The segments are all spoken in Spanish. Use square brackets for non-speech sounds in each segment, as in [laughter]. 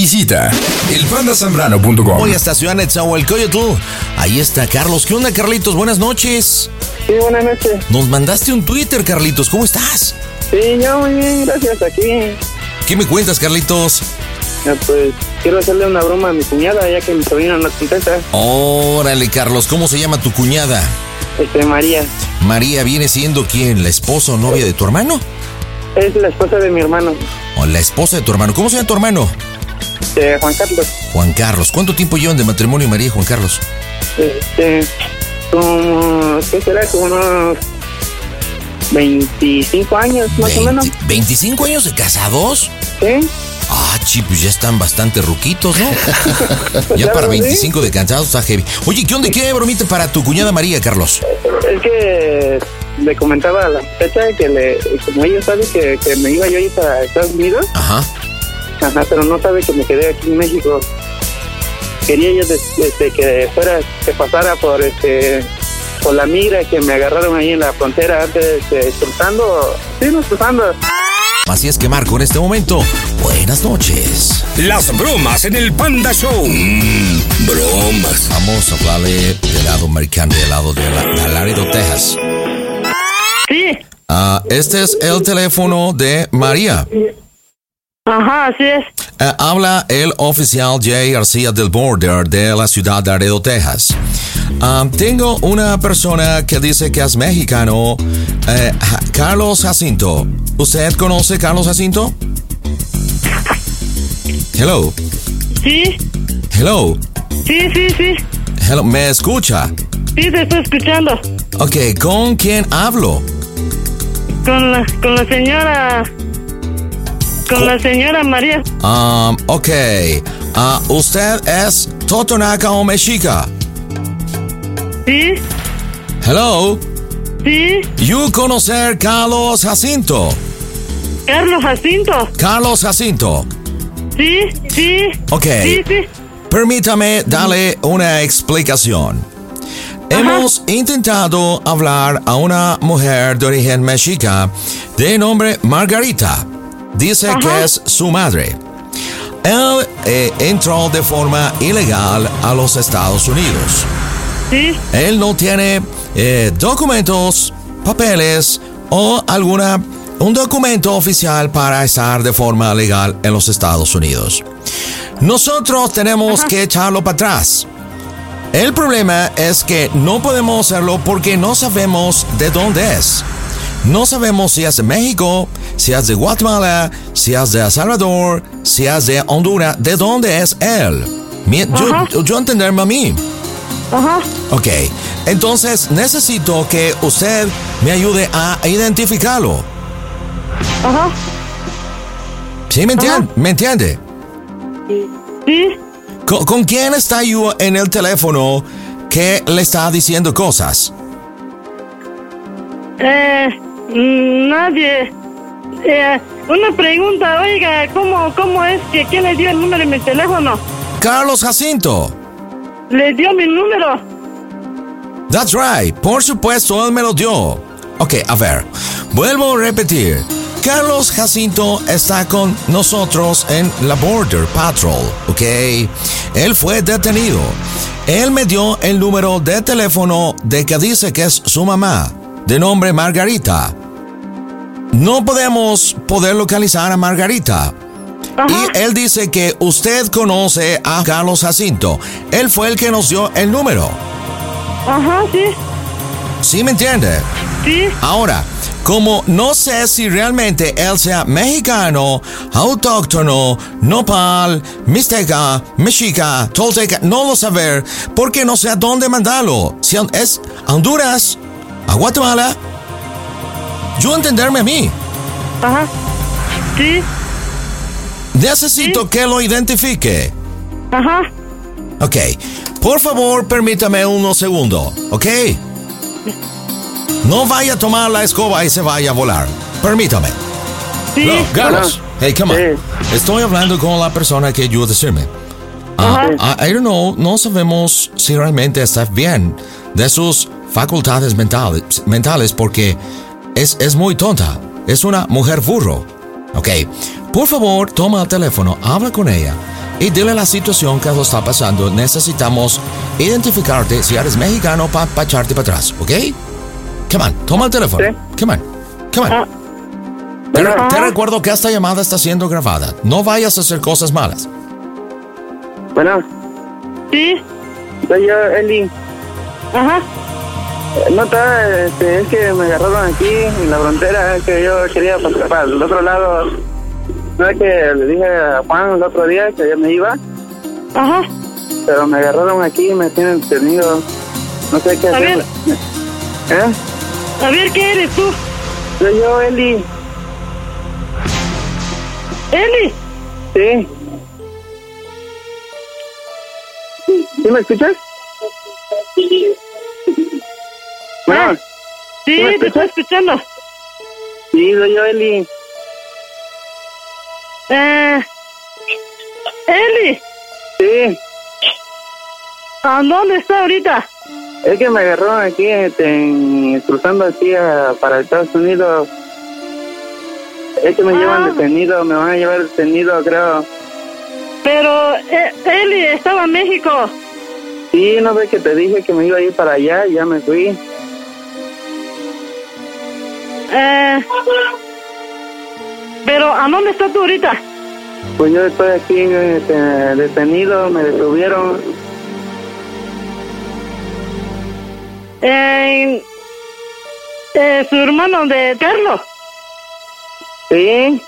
Visita elpandasambrano.com. Voy hasta Ciudad Netzahualcoyotl. Ahí está Carlos. ¿Qué onda, Carlitos? Buenas noches. Sí, buenas noches. Nos mandaste un Twitter, Carlitos. ¿Cómo estás? Sí, yo muy bien, gracias. Aquí. ¿Qué me cuentas, Carlitos? Ya, pues quiero hacerle una broma a mi cuñada, ya que mi sobrina no contesta. Órale, Carlos. ¿Cómo se llama tu cuñada? Este, María. María viene siendo quién? ¿La esposa o novia de tu hermano? Es la esposa de mi hermano, ¿O la esposa de tu hermano? ¿Cómo se llama tu hermano? Este, Juan Carlos. Juan Carlos. ¿Cuánto tiempo llevan de matrimonio María y Juan Carlos? Este, como, ¿qué será? Como unos 25 años, más o menos. 25 años de casados. ¿Sí? Ah, chi, pues ya están bastante ruquitos, ¿no? [laughs] ya para lo sé. 25 de casados está heavy. Oye, ¿qué onda? ¿Qué bromita para tu cuñada María, Carlos? Es que le comentaba a la muchacha que le, como ella sabe que, que me iba yo a ir para Estados Unidos, Ajá. Ajá, pero no sabe que me quedé aquí en México. Quería yo des- desde que fuera, que pasara por este por la migra que me agarraron ahí en la frontera antes de cruzando, sí, no cruzando. Así es que Marco, en este momento, buenas noches. Las bromas en el Panda Show. bromas. Vamos a hablarle del lado americano, del lado de, la, de Laredo, Texas. Sí, Ah, este es el teléfono de María. Ajá, así es. Eh, habla el oficial Jay García del Border de la ciudad de Laredo, Texas. Ah, tengo una persona que dice que es mexicano, eh, Carlos Jacinto. ¿Usted conoce Carlos Jacinto? Hello, Sí, hello, sí, sí, sí. hello, ¿me escucha? Sí, te estoy escuchando. Ok, ¿con quién hablo? Con la, con la señora. Con la señora María. Um, ok, Ah, ¿usted es Totonaca o Mexica? Sí, Hello, sí. you conocer Carlos Jacinto? Carlos Jacinto. Carlos Jacinto. Sí, sí. Ok. Sí, sí. Permítame darle una explicación. Hemos intentado hablar a una mujer de origen mexica de nombre Margarita. Dice Ajá. que es su madre. Él eh, entró de forma ilegal a los Estados Unidos. Sí, Él no tiene eh, documentos, papeles o alguna un documento oficial para estar de forma legal en los Estados Unidos. Nosotros tenemos que echarlo para atrás. El problema es que no podemos hacerlo porque no sabemos de dónde es. No sabemos si es de México, si es de Guatemala, si es de El Salvador, si es de Honduras, de dónde es él. Yo, yo entenderme a mí. ajá. Ok, entonces necesito que usted me ayude a identificarlo. Ajá. ¿Sí me entiende? ¿Me entiende? Sí. ¿Con, con quién está yo en el teléfono que le está diciendo cosas? Eh, nadie. Eh, una pregunta, oiga, ¿cómo, ¿cómo es que quién le dio el número de mi teléfono? Carlos Jacinto. Le dio mi número. That's right. Por supuesto, él me lo dio. Ok, a ver. Vuelvo a repetir. Carlos Jacinto está con nosotros en la Border Patrol, ¿ok? Él fue detenido. Él me dio el número de teléfono de que dice que es su mamá, de nombre Margarita. No podemos poder localizar a Margarita. Y él dice que usted conoce a Carlos Jacinto. Él fue el que nos dio el número. Ajá, sí. ¿Sí me entiende? Sí. Ahora, como no sé si realmente él sea mexicano, autóctono, nopal, mixteca, mexica, tolteca, no lo saber, porque no sé a dónde mandarlo. Si es a Honduras, a Guatemala, yo entenderme a mí. Ajá. Sí. Necesito Sí. que lo identifique. Ajá. Ok, por favor permítame unos segundos, ¿ok? No vaya a tomar la escoba y se vaya a volar. Permítame. Sí. No, Carlos. Hey, come on. Sí. Estoy hablando con la persona que ayuda a decirme. Ajá. Ah, I don't know, no sabemos si realmente está bien de sus facultades mentales, mentales porque es, es muy tonta. Es una mujer burro. Ok, por favor, toma el teléfono, habla con ella y dile la situación que lo está pasando. Necesitamos identificarte si eres mexicano para echarte para atrás, ¿ok? Come on, toma el teléfono. Sí. Come on, come on. Ah. Te, te recuerdo que esta llamada está siendo grabada. No vayas a hacer cosas malas. Bueno, Sí. soy yo, Eli. Ajá. No está, este, es que me agarraron aquí en la frontera, es que yo quería pasar para el otro lado. No es que le dije a Juan el otro día que yo me iba, Ajá. pero me agarraron aquí y me tienen detenido. No sé qué A hacer. ver. ¿Eh? A ver, ¿qué eres tú? Soy yo, Eli. Eli. Sí. ¿Sí me escuchas? Bueno, Sí, ¿Sí me te estoy escuchando. sí, soy yo, Eli. Eh. Eli. Sí. ¿A dónde está ahorita? Es que me agarraron aquí, este, cruzando aquí a- para Estados Unidos. Es que me Ah. llevan detenido, me van a llevar detenido, creo. Pero eh, Eli estaba en México. Sí, no sé que te dije que me iba a ir para allá ya me fui. Eh. Pero ¿a dónde estás tú ahorita? Pues yo estoy aquí este, detenido, me detuvieron. En. Eh, su hermano de Carlos. Sí,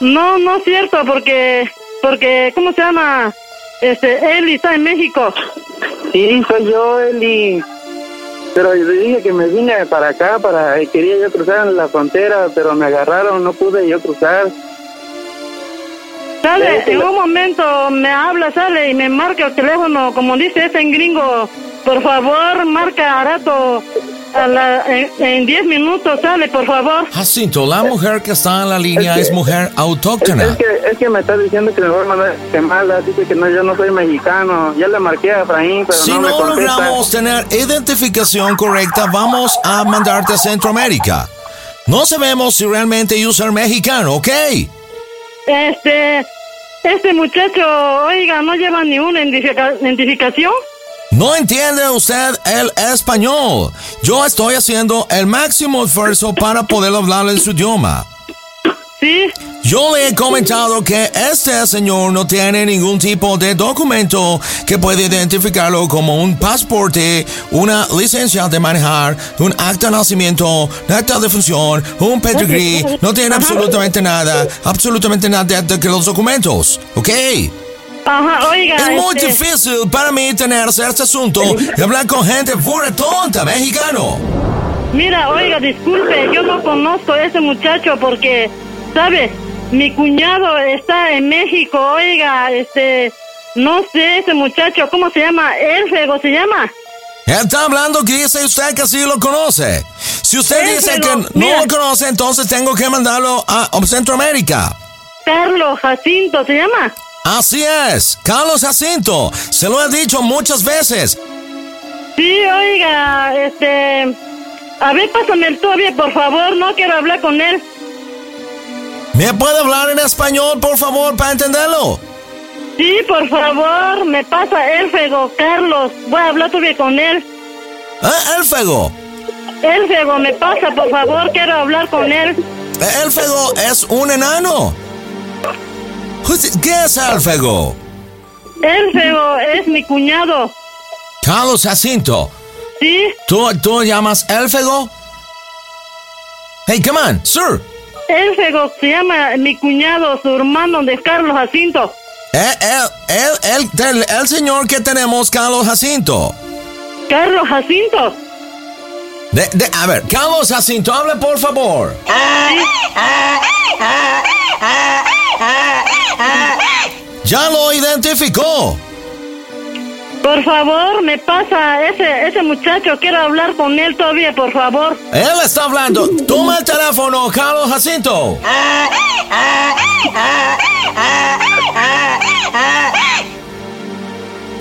No, no es cierto, porque. Porque, ¿cómo se llama? Este, Eli está en México. sí, soy yo, Eli. Pero yo dije que me vine para acá, para quería yo cruzar la frontera, pero me agarraron, no pude yo cruzar. Sale, en un momento me habla, sale y me marca el teléfono, como dice ese en gringo. Por favor, marca a rato, a la, en- en 10 minutos, sale, por favor. Jacinto, la mujer que está en la línea Es es, que- mujer Es, autóctona. es que, es que me está diciendo que me va a mandar quemada, dice que no, yo no soy mexicano. Ya le marqué a Efraín, pero Si no, me no contesta. logramos tener identificación correcta, vamos a mandarte a Centroamérica. No sabemos si realmente yo soy mexicano, ¿ok? Este, este muchacho, oiga, no lleva ni una identifica- identificación. No entiende usted el español. Yo estoy haciendo el máximo esfuerzo para poder hablar en su idioma. Sí, Yo le he comentado que este señor no tiene ningún tipo de documento que puede identificarlo como un pasaporte, una licencia de manejar, un acta de nacimiento, un acta de función, un pedigree, no tiene absolutamente nada, absolutamente nada de, de que los documentos, ¿ok? Ajá, oiga. Es muy este, difícil para mí tener este asunto y hablar con gente fuera tonta, mexicano. Mira, oiga, disculpe, yo no conozco a ese muchacho porque, ¿sabe? Mi cuñado está en México, oiga, este, no sé ese muchacho, ¿cómo se llama? Elfego se llama. Él está hablando que dice usted que sí lo conoce. Si usted Sí, dice que no mira. lo conoce, entonces tengo que mandarlo a Centroamérica. Carlos Jacinto se llama. Así es, Carlos Jacinto. Se lo he dicho muchas veces. Sí, oiga, este, a ver, pásame el todavía, por favor, no quiero hablar con él. ¿Me puede hablar en español, por favor, para entenderlo? Sí, por favor, me pasa Elfego, Carlos, voy a hablar todavía con él. ¿Eh, Elfego? Elfego, me pasa, por favor, quiero hablar con él. Elfego es un enano. ¿Qué es Elfego? Elfego es mi cuñado. Carlos Jacinto. ¿Sí? ¿Tú, tú llamas Elfego? Hey, come on, sir. Elfego se llama mi cuñado, su hermano de Carlos Jacinto. Eh, El, el, el, el, el señor que tenemos, Carlos Jacinto. Carlos Jacinto. De, de, a ver, Carlos Jacinto, hable por favor. Ya lo identificó. Por favor, me pasa ese ese muchacho. Quiero hablar con él todavía, por favor. Él está hablando. Toma el teléfono, Carlos Jacinto.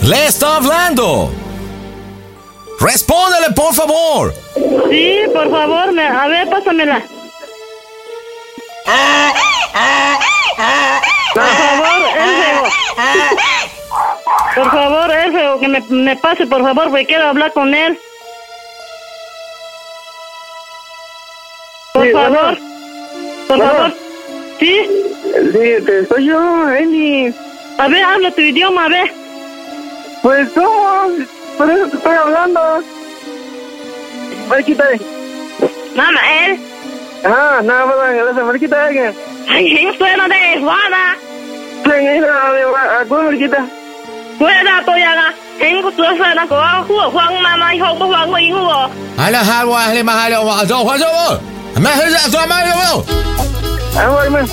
Le está hablando. Respóndele, por favor. Sí, por favor, me, a ver, pásamela. Por favor, Elfego. Por favor, Elfego, que me, me pase, por favor, porque quiero hablar con él. Por Sí, bueno. favor. Por Bueno. favor. ¿Sí? Sí, este, soy yo, Eli. A ver, habla tu idioma, a ver. Pues, ¿cómo? Por eso te estoy hablando. Marquita. Mama, él. Ah, nada más, gracias, Marquita. Ay, yo estoy en de Juana. Tengo la de Marquita. Fuera, estoy acá. Tengo su suena con agua, Juan, mamá, hijo, por Juan, hijo. Ala, halwa, ale, mahalo, wa, zo, wa, zo, Mẹ hãy ra cho mai đâu. Em ơi mình.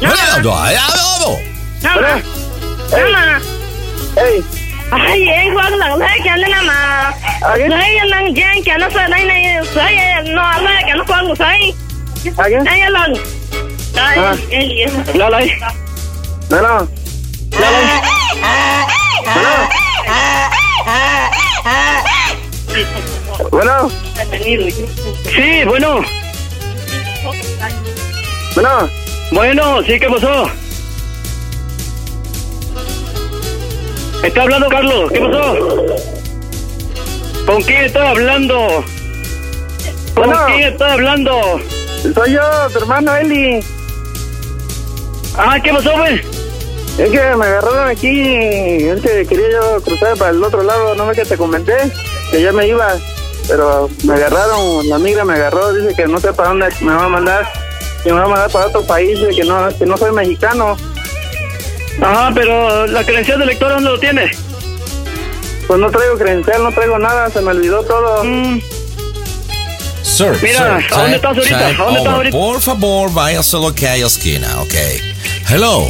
Nó đâu rồi, đâu đâu. Nó mà. Ê. Ay, em quan lần thế cho nên mà ờ, ở đấy năng giang cho nó sợ đây này sợ nó là cho nó quan một thấy. Đây lần. Đây. Lo lấy. Lo lo. Lo lấy. Lo lo. Bueno. Sí, bueno. Bueno. Bueno, sí, ¿qué pasó? Está hablando Carlos, ¿qué pasó? ¿Con quién está hablando? ¿Con Bueno. quién está hablando? Soy yo, tu hermano Eli. Ah, ¿qué pasó, pues? Es que me agarraron aquí. Es que quería yo cruzar para el otro lado. No ve que te comenté que ya me iba. Pero me agarraron, la migra me agarró. Dice que no sé para dónde me va a mandar. Que me va a mandar para otro país. Que no, que no soy mexicano. Ajá, pero la credencial de lector, ¿dónde lo tiene? Pues no traigo credencial, no traigo nada. Se me olvidó todo. Mm, Sir, Mira, sir, ¿a dónde estás ahorita? ¿A dónde estás ahorita? Por favor, váyase a lo que hay esquina, ok. Hello.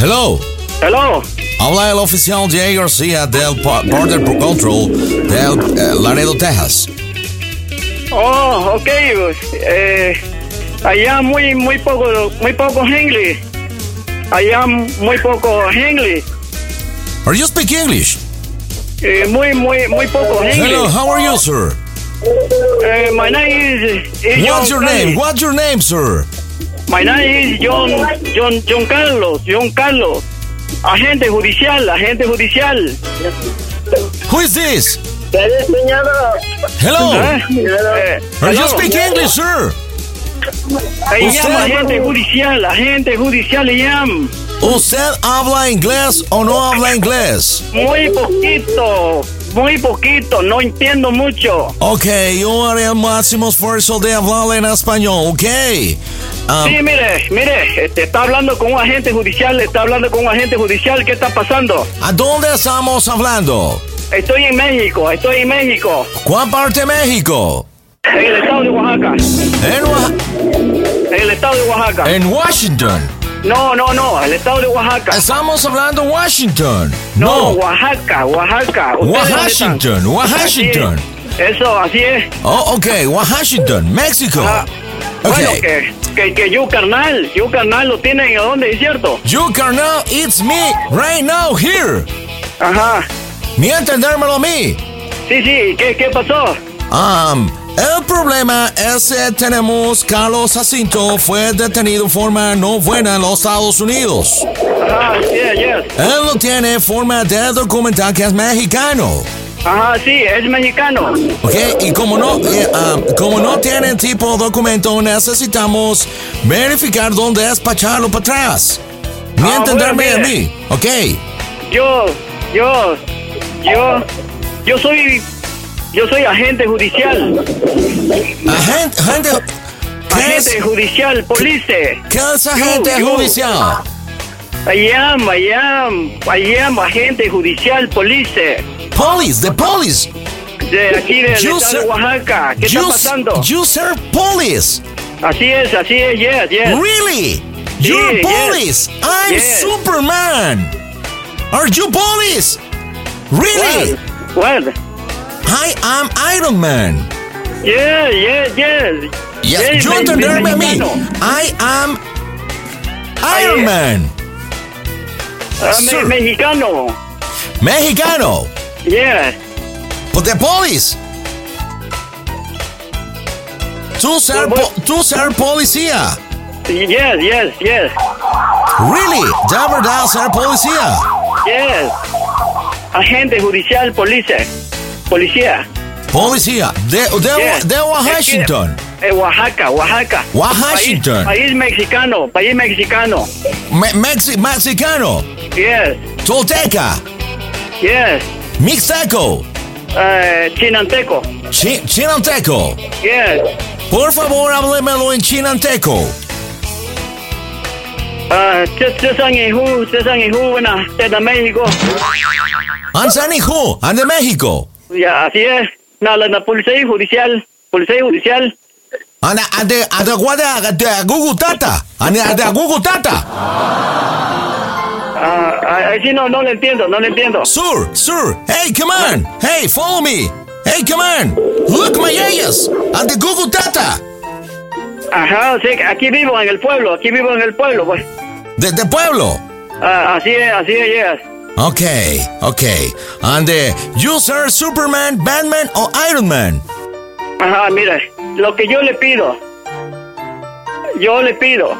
Hello. hello. Habla el oficial Jay García del Border Control del eh, Laredo, Texas. Oh, ok, pues, eh, allá muy, muy poco, muy poco inglés. Allá muy poco inglés. Are you speak English? Eh, muy, muy, muy poco Hello, inglés. how are you, sir? Eh, my name is, is What's John your name? Carlos. What's your name, sir? My name is John, John, John Carlos, John Carlos. Agente judicial, agente judicial. Who is this? Hello. Eh, Are you hello. speak English, sir? Ahí Usted- llama agente judicial, agente judicial le llama. ¿Usted habla inglés o no habla inglés? Muy poquito, muy poquito, no entiendo mucho. Ok, yo haré el máximo esfuerzo de hablar en español, ok. Um, Sí, mire, mire, este, está hablando con un agente judicial, está hablando con un agente judicial, ¿qué está pasando? ¿A dónde estamos hablando? Estoy en México, estoy en México, ¿Cuál parte de México? en el estado de Oaxaca, En, Oa- en el estado de Oaxaca. en Washington. No, no, no, el estado de Oaxaca. Estamos hablando Washington. No, No. Oaxaca, Oaxaca. ¿Ustedes dónde Washington? Washington. Así es. Eso, así es. Oh, ok, Washington, México. Ah, Bueno, Ok. que, que, que yo carnal, yo carnal lo tienen a dónde, ¿es cierto? You carnal, it's me right now here. Ajá. Ni entendérmelo a mí. Sí, sí, ¿qué, qué pasó? Um, el problema es que tenemos Carlos Jacinto fue detenido de forma no buena en los Estados Unidos. Ajá, yeah, yes. Él no tiene forma de documentar que es mexicano. Ajá, sí, es mexicano. Ok, y como no, eh, ah, como no tienen tipo de documento, necesitamos verificar dónde es para echarlo para atrás. Ni Ah, entenderme bueno, a mí, ok. Yo, yo, yo, yo soy, yo soy agente judicial. Agente, agente, ¿qué Agente judicial, police. qué es agente Yo, yo. judicial? I am, I am, I am agente judicial, police. Police, the police. De aquí del You estado de Oaxaca. ¿Qué you, está pasando? You serve police. Así es, así es, yes, yes. Really? You're police. I'm Yes. Superman. Are you police? Really? Well, well, I am Iron Man. yes, yes, yes. Yes, you me- entenderme a mí. I am Iron Ay, Man. Ah, me- Sir. mexicano. Mexicano. Yes. But the police. Tú ser, po- tú ser policía. Yes, yes, yes. Really? ¿De verdad ser policía? Yes. Agente judicial, police. Policía. Policía. De, de, de Washington. eh, Oaxaca, Oaxaca. Washington. País, país mexicano, país mexicano. Me- Mexi- mexicano. Yes, Tolteca. yes. Mixteco. Eh, chinanteco. Chi- chinanteco. Yes. Por favor, háblemelo en chinanteco. Uh, México. Ansanihu, and de México. Ya, así es. No, la, la policía judicial, policía judicial. And and de and de guada de Gugutata. And de Gugutata. Ah, ah, ahí sí no, no le entiendo, no le entiendo. Sir, sir. Hey, come on. Hey, follow me. Hey, come on. Look my areas. And the Gugutata. Ajá, sí, aquí vivo en el pueblo, aquí vivo en el pueblo, pues. De, de pueblo. Ah, así es, así es, yes. Okay, okay. And the you sir Superman, Batman o Iron Man. Ajá, mire, lo que yo le pido, yo le pido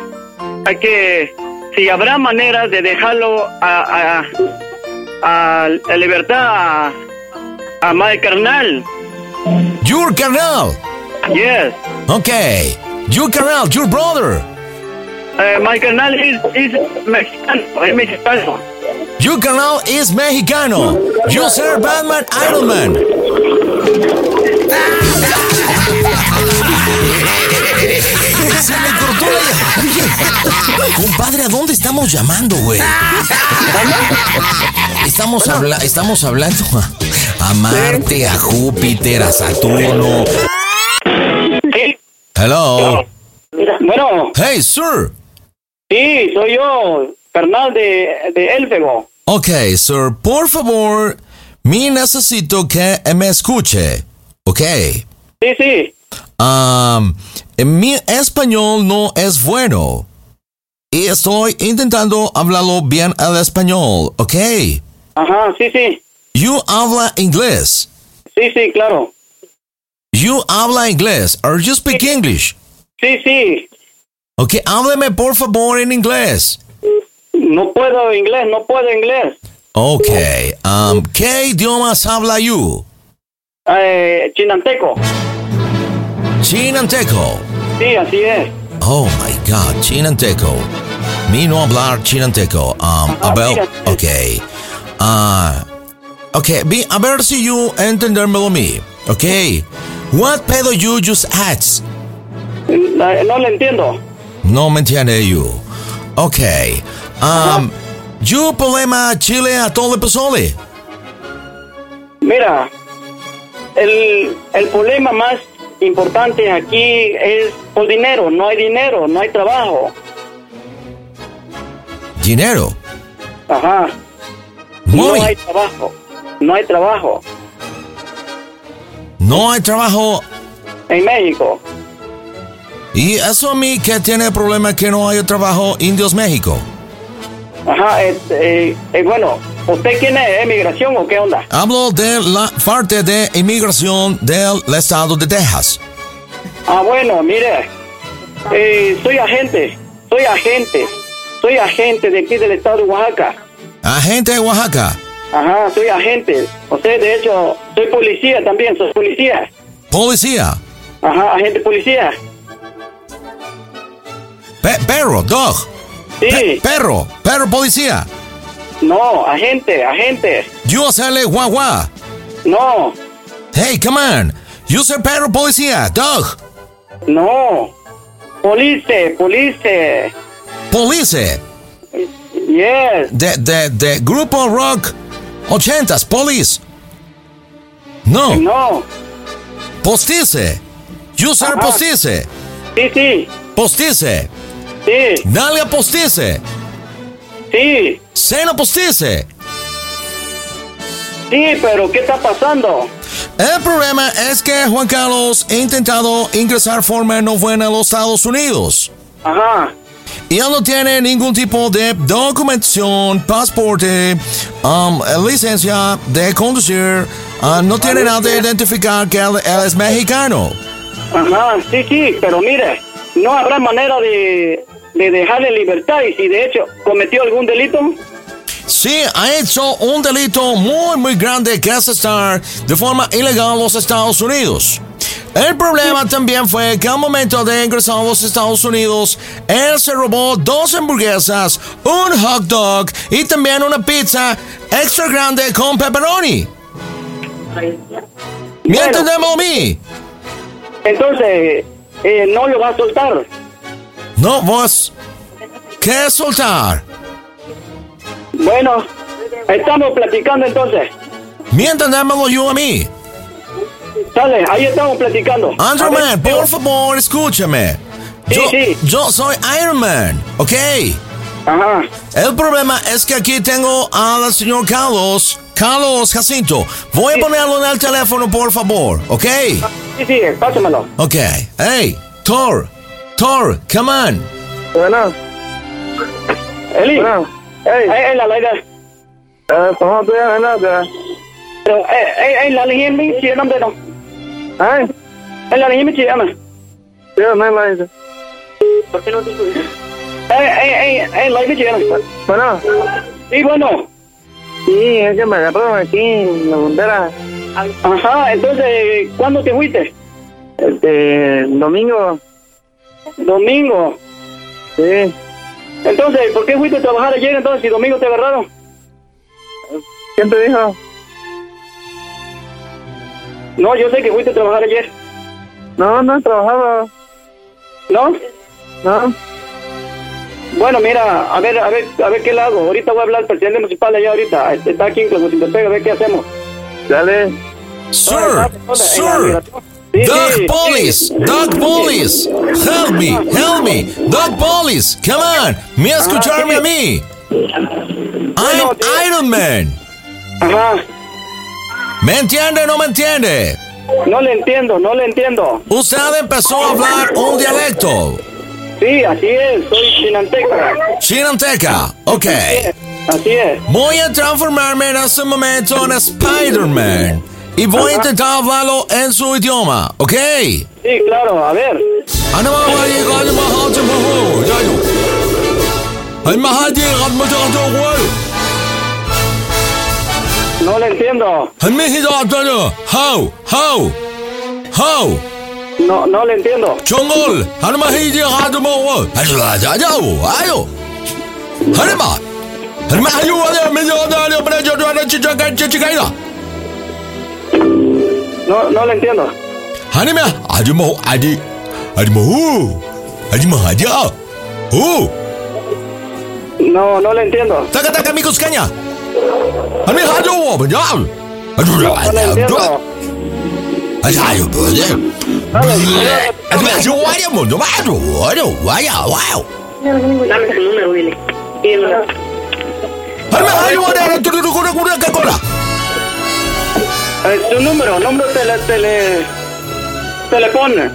a que si habrá manera de dejarlo a, a, a, a libertad a, a my carnal, Your carnal. yes, Okay. Your carnal, your brother. Eh, my carnal is, is mexicano, es mexicano. Your carnal is mexicano. You sir Batman, Iron Man. Se me cortó la compadre, ¿a dónde estamos llamando, güey? Estamos, habla estamos hablando a, a Marte, a Júpiter, a Saturno. Hello. bueno, Hey, sir. sí, soy yo, carnal de, de Elfego. Ok, sir, por favor, me necesito que me escuche. Ok. Sí, sí, Um, mi español no es bueno. Y estoy intentando hablarlo bien el español, ¿ok? ajá, sí, sí, You habla inglés. sí, sí, claro. You habla inglés. Or you speak English. Sí, sí, Ok, hábleme por favor en inglés. No puedo inglés, no puedo inglés. Ok, um, ¿qué idiomas habla you? Eh, chinanteco, Chinanteco. sí, así es. Oh my God, chinanteco. Me no hablar chinanteco. Um, Ajá, mira. okay. Ah, okay, be, a ver si you entendérmelo a mí. Okay. What pedo you just asked? Eh, No le entiendo. No me entiende you. Okay. Um, [laughs] you problema Chile a todo pozole. Mira, el, el problema más importante aquí es por dinero. No hay dinero, no hay trabajo. Dinero. Ajá. Muy. No hay trabajo. No hay trabajo No hay trabajo. en México. Y eso a mí que tiene problema que no haya trabajo Indios México. Ajá. eh, eh, eh, bueno, ¿usted quién es? ¿Emigración o qué onda? Hablo de la parte de inmigración del estado de Texas. Ah, bueno, mire. eh, soy agente. Soy agente. Soy agente de aquí del estado de Oaxaca. Agente de Oaxaca. Ajá, soy agente. O sea, de hecho, soy policía también, soy policía. Policía. Ajá, agente policía. Pe- perro, dog. Sí. Pe- perro, perro policía. No, agente, agente. Yo hacerle guagua. No, Hey, come on. You say perro policía, dog. no. Police, police. Police. Yes. De, de, de grupo rock 80s, police. No, No. postice. You Ajá. postice. Sí, sí. Postice. Sí, Nalia postice. sí. Sena postice. Sí, pero ¿qué está pasando? El problema es que Juan Carlos ha intentado ingresar forma no buena a los Estados Unidos. Ajá. Y él no tiene ningún tipo de documentación, pasaporte, um, licencia de conducir. ah, no tiene nada de identificar que él, él es mexicano. Ajá, sí, sí, pero mire, no habrá manera de, de dejarle libertad y si de hecho cometió algún delito. Sí, ha hecho un delito muy, muy grande que es estar de forma ilegal en los Estados Unidos. El problema también fue que al momento de ingresar a los Estados Unidos, él se robó dos hamburguesas, un hot dog y también una pizza extra grande con pepperoni. Miéntendeme a mí. Entonces, eh, no lo va a soltar. No, vos. ¿Qué soltar? Bueno, estamos platicando entonces. Miéntendemelo yo a mí. Sale, ahí estamos platicando. Andrew ver, Man, por favor, escúchame. Sí, Yo, sí. yo soy Iron Man, ¿ok? Ajá. El problema es que aquí tengo al señor Carlos, Carlos Jacinto. Voy a ponerlo en el teléfono, por favor, ¿ok? Sí, sí, pásamelo. Ok. Hey, Thor, Thor, come on. Bueno, Eli, bueno. Hey, eh, eh, la la eh, ¿cómo tú llamas, no? Pero, eh, eh, eh, la ley en mi chile, hombre, no. Ay, Eh, la ley en mi chile, hombre. tío, no lo dice. ¿Por qué no dijo eso? Eh, eh, eh, eh, la ley en mi chile, hombre. Bueno, Sí, bueno. Sí, es que me agarraron aquí en la frontera. Ajá, entonces, ¿cuándo te fuiste? Este, domingo, Domingo. sí. Entonces, ¿por qué fuiste a trabajar ayer entonces si domingo te agarraron? ¿Quién te dijo? No, yo sé que fuiste a trabajar ayer. No, no he trabajado. ¿No? No. Bueno, mira, a ver, a ver, a ver qué le hago. Ahorita voy a hablar al presidente municipal allá ahorita. Está aquí en Tlahuacintepec, a ver qué hacemos. Dale. Sir, la sir. Sí, Dog sí, Police, sí. Dog Police, help me, help me, Dog Police, come on, me a escucharme sí. a mí. I'm. Iron Man. Ajá. ¿Me entiende o no me entiende? No le entiendo, no le entiendo. Usted empezó a hablar un dialecto. Sí, así es, soy chinanteca. Chinanteca, ok. Así es. Voy a transformarme en este momento en Spider-Man. Y voy a intentar hablarlo en su idioma, ¿ok? Sí, claro, a ver. No le entiendo. How, how, how. No, no le entiendo. Chongol, harma hiji hadumo, harma ya ya wo, ayo. Harma. Harma yo da le pre yo da ida. No, no le entiendo. Harma, hadumo adi. Hadumo. Hadumo. Oh. No, no le entiendo. Taca taca mi wo, ya. No le entiendo. 啥也不是。我他妈我的我呀我呀！¿Qué cosa? Su número, número tele, tele, telefone.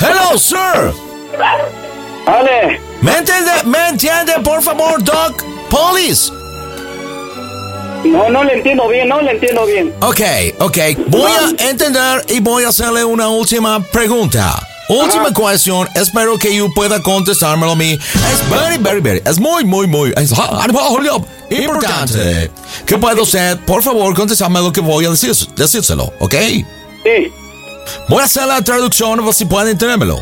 Hello, sir. Ale. ¿Me entiende, me entiende, por favor, Doc? Police. No, no le entiendo bien, no le entiendo bien. Ok, ok. Voy a entender y voy a hacerle una última pregunta. Última cuestión, espero que you pueda contestármelo a mí. Es very, very, very, es muy, muy, muy, es importante. ¿Qué puedo hacer? Por favor, contestarme lo que voy a decir, decírselo, ¿ok? Sí. Voy a hacer la traducción, a ver si pueden entendérmelo.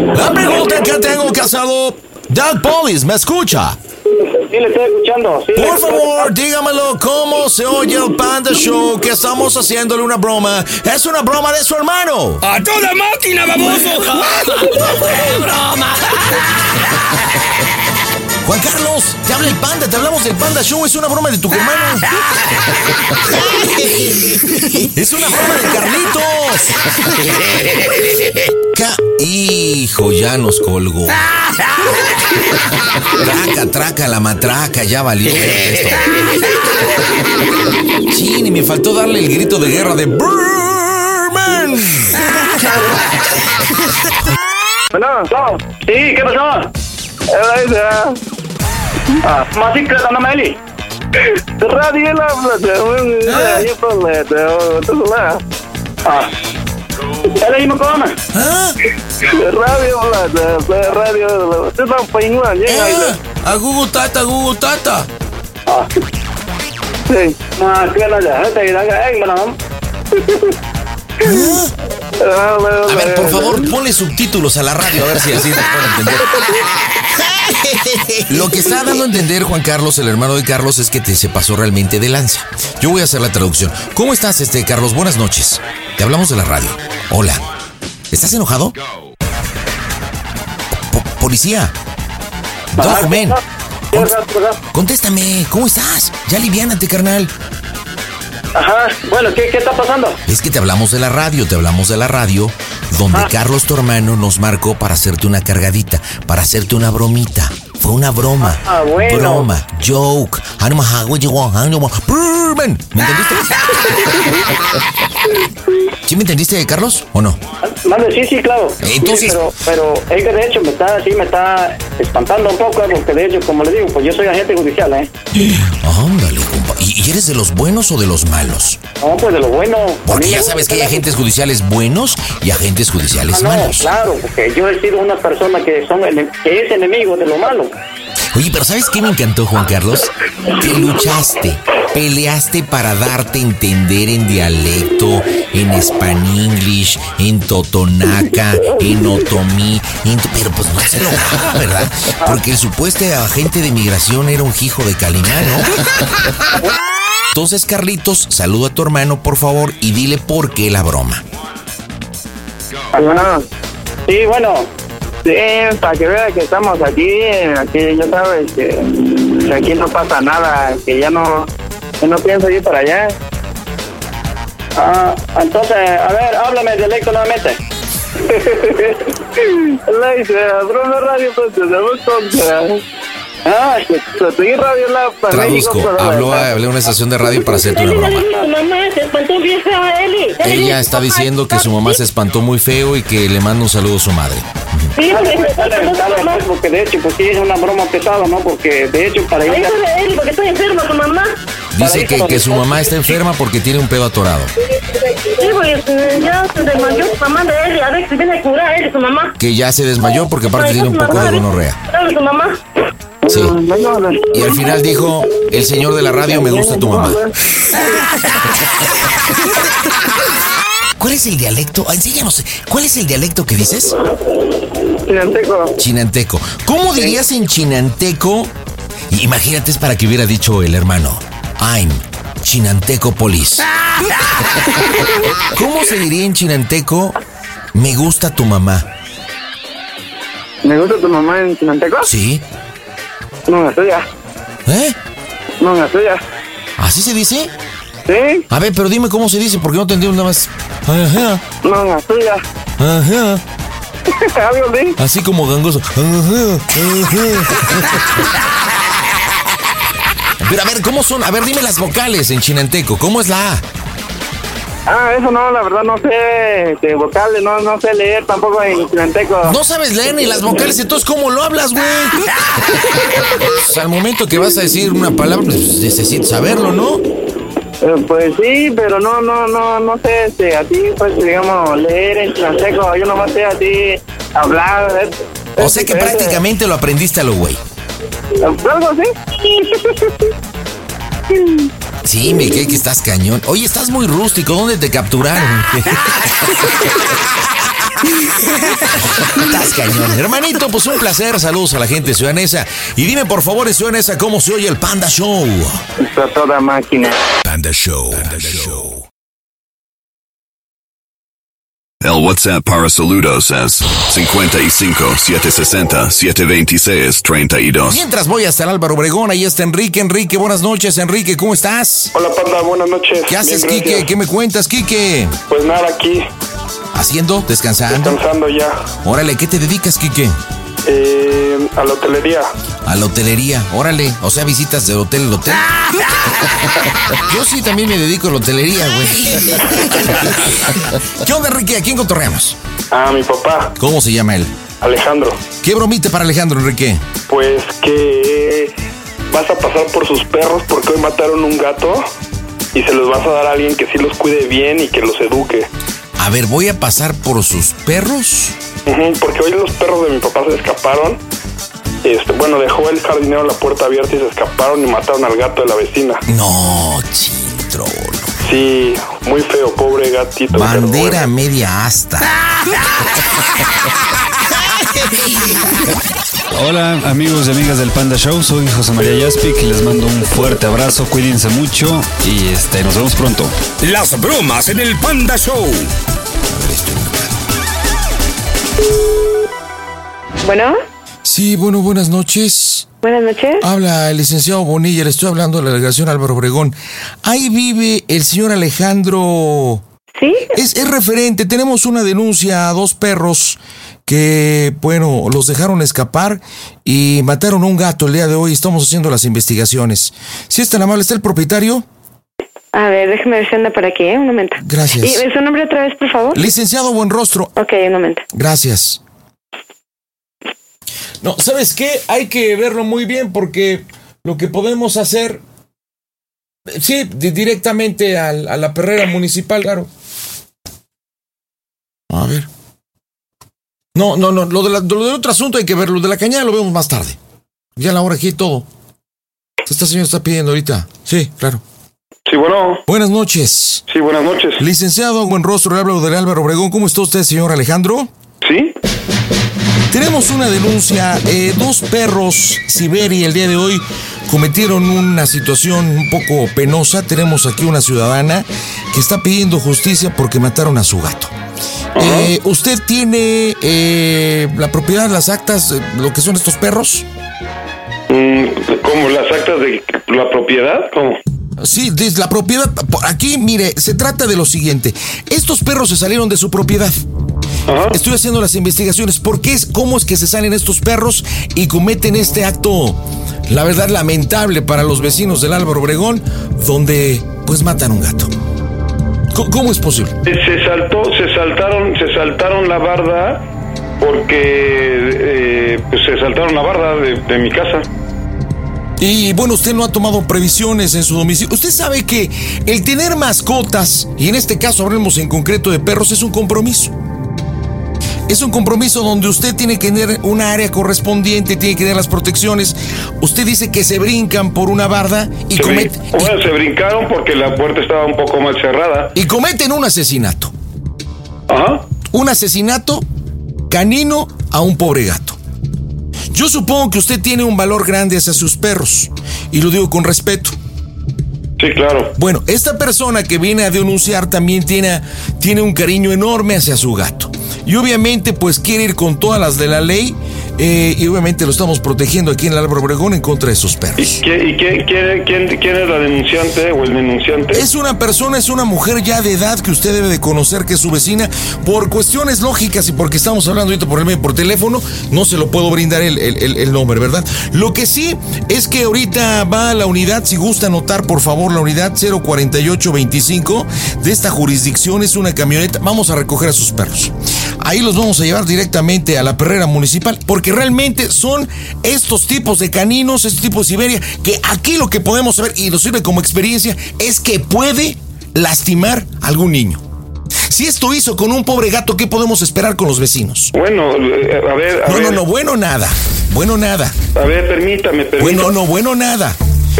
La pregunta que tengo que hacerlo, Doug Pollis, ¿me escucha? Sí, le estoy escuchando. Sí, Por favor, dígamelo cómo se oye el Panda Show que estamos haciéndole una broma. Es una broma de su hermano. ¡A toda máquina, baboso! [laughs] [laughs] broma! Juan Carlos, te habla el Panda, te hablamos del Panda Show, es una broma de tu hermano. [laughs] es una broma de Carlitos. Ca- Hijo, ya nos colgó. Traca, traca, la matraca, ya valió esto. Sí, ni me faltó darle el grito de guerra de Burman. Bueno, No. Sí, ¿qué pasó? Ah, no la por la, entonces la, Ah. ¿Ya le dimos cómo? ¿Ah? radio la, radio, tú estás pañuan, llega ahí, Ah, A Google Tata, Google Tata. Ah. sí, Ah, ¿qué no ya? Irá que hay, bueno. A ver, por favor, ponle subtítulos a la radio a ver si así nos pueden entender. [laughs] [laughs] Lo que está dando a entender Juan Carlos, el hermano de Carlos, es que te se pasó realmente de lanza. Yo voy a hacer la traducción. ¿Cómo estás, este Carlos? Buenas noches. Te hablamos de la radio. Hola. ¿Estás enojado? Po- policía. Dogman. Contéstame, ¿cómo estás? Ya aliviánate, carnal. Ajá. Bueno, ¿qué, ¿qué está pasando? Es que te hablamos de la radio, te hablamos de la radio, donde Carlos, tu hermano, nos marcó para hacerte una cargadita, para hacerte una bromita. Fue una broma. Ah, bueno. Broma, joke. ¿Me entendiste? [laughs] ¿Sí me entendiste, Carlos? ¿O no? Mande, sí, sí, claro. Entonces- Sí, pero, pero es que de hecho me está, sí, me está espantando un poco, porque de hecho, como le digo, pues yo soy agente judicial, ¿eh? Ándale. ¿Y y eres de los buenos o de los malos? No, pues de lo bueno. A Porque ya sabes que hay agentes judiciales buenos y agentes judiciales Ah, no, malos. claro, porque yo he sido una persona que, son ene- que es enemigo de lo malo. Oye, pero ¿sabes qué me encantó, Juan Carlos? Que luchaste, peleaste para darte a entender en dialecto, en Spanglish, en Totonaca, en Otomí, en... pero pues no se lograba, ¿verdad? Porque el supuesto agente de migración era un hijo de Calimán, ¿no? [laughs] Entonces, Carlitos, saluda a tu hermano, por favor, y dile por qué la broma. bueno, Sí, bueno, sí, para que vea que estamos aquí, aquí ya sabes que, aquí no pasa nada, que ya no, que no pienso ir para allá. ah, entonces, a ver, háblame dialecto nuevamente. [laughs] La dice, broma radio, pues, contra. Ah, Soy radio la para Traduzco, México, pero- habló a, hablé a una estación de radio para hacerte una broma. Mamá, se espantó bien fea, Eli. Ella está diciendo que su mamá se espantó muy feo y que le manda un saludo a su madre. Sí, porque porque de hecho, pues sí es una broma pesada, ¿no? Porque de hecho, para de Eli, porque estoy enferma tu mamá. Dice que, que su mamá está enferma porque tiene un pedo atorado. Sí, pues eh, ya se desmayó su mamá de Eli. A ver si viene a curar Eli, su mamá. Que ya se desmayó porque aparte tiene un poco de gonorrea. Dale, su mamá. Sí. Y al final dijo, el señor de la radio me gusta tu mamá. [laughs] ¿Cuál es el dialecto? Enséñanos. ¿Cuál es el dialecto que dices? Chinanteco. Chinanteco. ¿Cómo dirías en chinanteco? Imagínate, es para que hubiera dicho el hermano. I'm Chinanteco Police. ¿Cómo se diría en chinanteco? Me gusta tu mamá. ¿Me gusta tu mamá en Chinanteco? ¿Sí? No, me suya. ¿Eh? No, me suya. ¿Así se dice? ¿Sí? A ver, pero dime cómo se dice, porque no te entiendo nada más. Ajá, No, me suya. ajá. [laughs] Así. Así como gangoso. Ajá, ajá. Pero a ver, ¿cómo son? A ver, dime las vocales en chinanteco. ¿Cómo es la A? Ah, eso no, la verdad no sé de vocales, no, no sé leer tampoco en chilanteco. No sabes leer ni las vocales, entonces ¿cómo lo hablas, güey? Pues, al momento que vas a decir una palabra, pues necesitas saberlo, ¿no? Eh, pues sí, pero no, no, no, no sé, este, a ti, pues, digamos, leer en chilanteco, yo nomás sé a ti hablar. eh, O sea que eh, prácticamente lo aprendiste a lo güey. Algo así. [laughs] Sí, me cae que estás cañón. Oye, estás muy rústico, ¿dónde te capturaron? [laughs] estás cañón. Hermanito, pues un placer. Saludos a la gente de Ciudad Neza. Y dime por favor en Ciudad Neza cómo se oye el Panda Show. Está toda máquina. Panda Show. Panda Show. El WhatsApp para saludos es 55 760 726 32. Mientras voy hasta el Álvaro Obregón, ahí está Enrique. Enrique, buenas noches, Enrique, ¿cómo estás? Hola Panda, buenas noches. ¿Qué haces, Bien, Quique? ¿Qué me cuentas, Quique? Pues nada, aquí, ¿Haciendo? ¿Descansando? descansando ya. Órale, ¿qué te dedicas, Quique? Eh, a la hotelería. A la hotelería, órale. O sea, visitas de hotel en hotel. [laughs] Yo sí también me dedico a la hotelería, güey. ¿Qué onda, Enrique? ¿A quién cotorreamos? A mi papá, ¿Cómo se llama él? Alejandro. ¿Qué bromita para Alejandro, Enrique? Pues que vas a pasar por sus perros porque hoy mataron un gato y se los vas a dar a alguien que sí los cuide bien y que los eduque. A ver, voy a pasar por sus perros. Porque hoy los perros de mi papá se escaparon. Este, bueno, dejó el jardinero la puerta abierta y se escaparon y mataron al gato de la vecina. No, chintro. Sí, muy feo, pobre gatito. Bandera bueno. media asta. Hola amigos y amigas del Panda Show, soy José María Yaspic y les mando un fuerte abrazo, cuídense mucho y este, nos vemos pronto. Las bromas en el Panda Show. Bueno, Sí, bueno, buenas noches. buenas noches. Habla el licenciado Bonilla, le estoy hablando de la delegación Álvaro Obregón. Ahí vive el señor Alejandro. ¿Sí? Es, es referente, tenemos una denuncia a dos perros que, bueno, los dejaron escapar y mataron a un gato el día de hoy. Estamos haciendo las investigaciones. Si es tan amable, ¿está el propietario? A ver, déjeme ver si anda por aquí, ¿eh? Un momento. Gracias. ¿Y su nombre otra vez, por favor? Licenciado Buenrostro, Ok, un momento. gracias. No, ¿sabes qué? Hay que verlo muy bien porque lo que podemos hacer... Sí, di- directamente al- a la perrera municipal, claro. A ver. No, no, no, lo, de la- lo del otro asunto hay que verlo. Lo de la cañada lo vemos más tarde. Ya la hora aquí y todo. Esta señora está pidiendo ahorita. Sí, claro. Sí, bueno, Buenas noches. sí, buenas noches. Licenciado Buenrostro, le hablo del Álvaro Obregón. ¿Cómo está usted, señor Alejandro? ¿Sí? Tenemos una denuncia. eh, dos perros Siberi el día de hoy cometieron una situación un poco penosa. Tenemos aquí una ciudadana que está pidiendo justicia porque mataron a su gato. Eh, ¿Usted tiene eh, la propiedad, las actas, lo que son estos perros? Mm, ¿Cómo las actas de la propiedad? ¿Cómo? Sí, la propiedad. Aquí, mire, se trata de lo siguiente. Estos perros se salieron de su propiedad. Ajá. Estoy haciendo las investigaciones. ¿Por qué es, cómo es que se salen estos perros y cometen este acto, la verdad, lamentable para los vecinos del Álvaro Obregón, donde pues matan un gato? ¿Cómo, cómo es posible? Se saltó, se saltaron, se saltaron la barda porque eh, pues se saltaron la barda de, de mi casa. Y bueno, usted no ha tomado previsiones en su domicilio. Usted sabe que el tener mascotas, y en este caso hablemos en concreto de perros, es un compromiso. Es un compromiso donde usted tiene que tener una área correspondiente, tiene que tener las protecciones. Usted dice que se brincan por una barda y, Se, comet- brin- bueno, se brincaron porque la puerta estaba un poco más cerrada. y cometen un asesinato. Ajá. Un asesinato canino a un pobre gato. Yo supongo que usted tiene un valor grande hacia sus perros, y lo digo con respeto. Sí, claro. Bueno, esta persona que viene a denunciar también tiene, tiene un cariño enorme hacia su gato. Y obviamente pues quiere ir con todas las de la ley eh, y obviamente lo estamos protegiendo aquí en el Álvaro Obregón en contra de esos perros. ¿Y, qué- y qué- quién, quién- quién es la denunciante o el denunciante? Es una persona, es una mujer ya de edad que usted debe de conocer que es su vecina. Por cuestiones lógicas y porque estamos hablando ahorita por, el, por teléfono, no se lo puedo brindar el, el- el- el nombre, ¿verdad? Lo que sí es que ahorita va a la unidad, si gusta anotar por favor la unidad 04825 de esta jurisdicción, es una camioneta, vamos a recoger a sus perros. Ahí los vamos a llevar directamente a la perrera municipal, porque realmente son estos tipos de caninos, estos tipos de Siberia, que aquí lo que podemos saber y nos sirve como experiencia es que puede lastimar a algún niño. Si esto hizo con un pobre gato, ¿qué podemos esperar con los vecinos? Bueno, eh, a ver, a No, ver. no, no, bueno nada. Bueno nada. A ver, permítame, permítame. Bueno, no, bueno nada.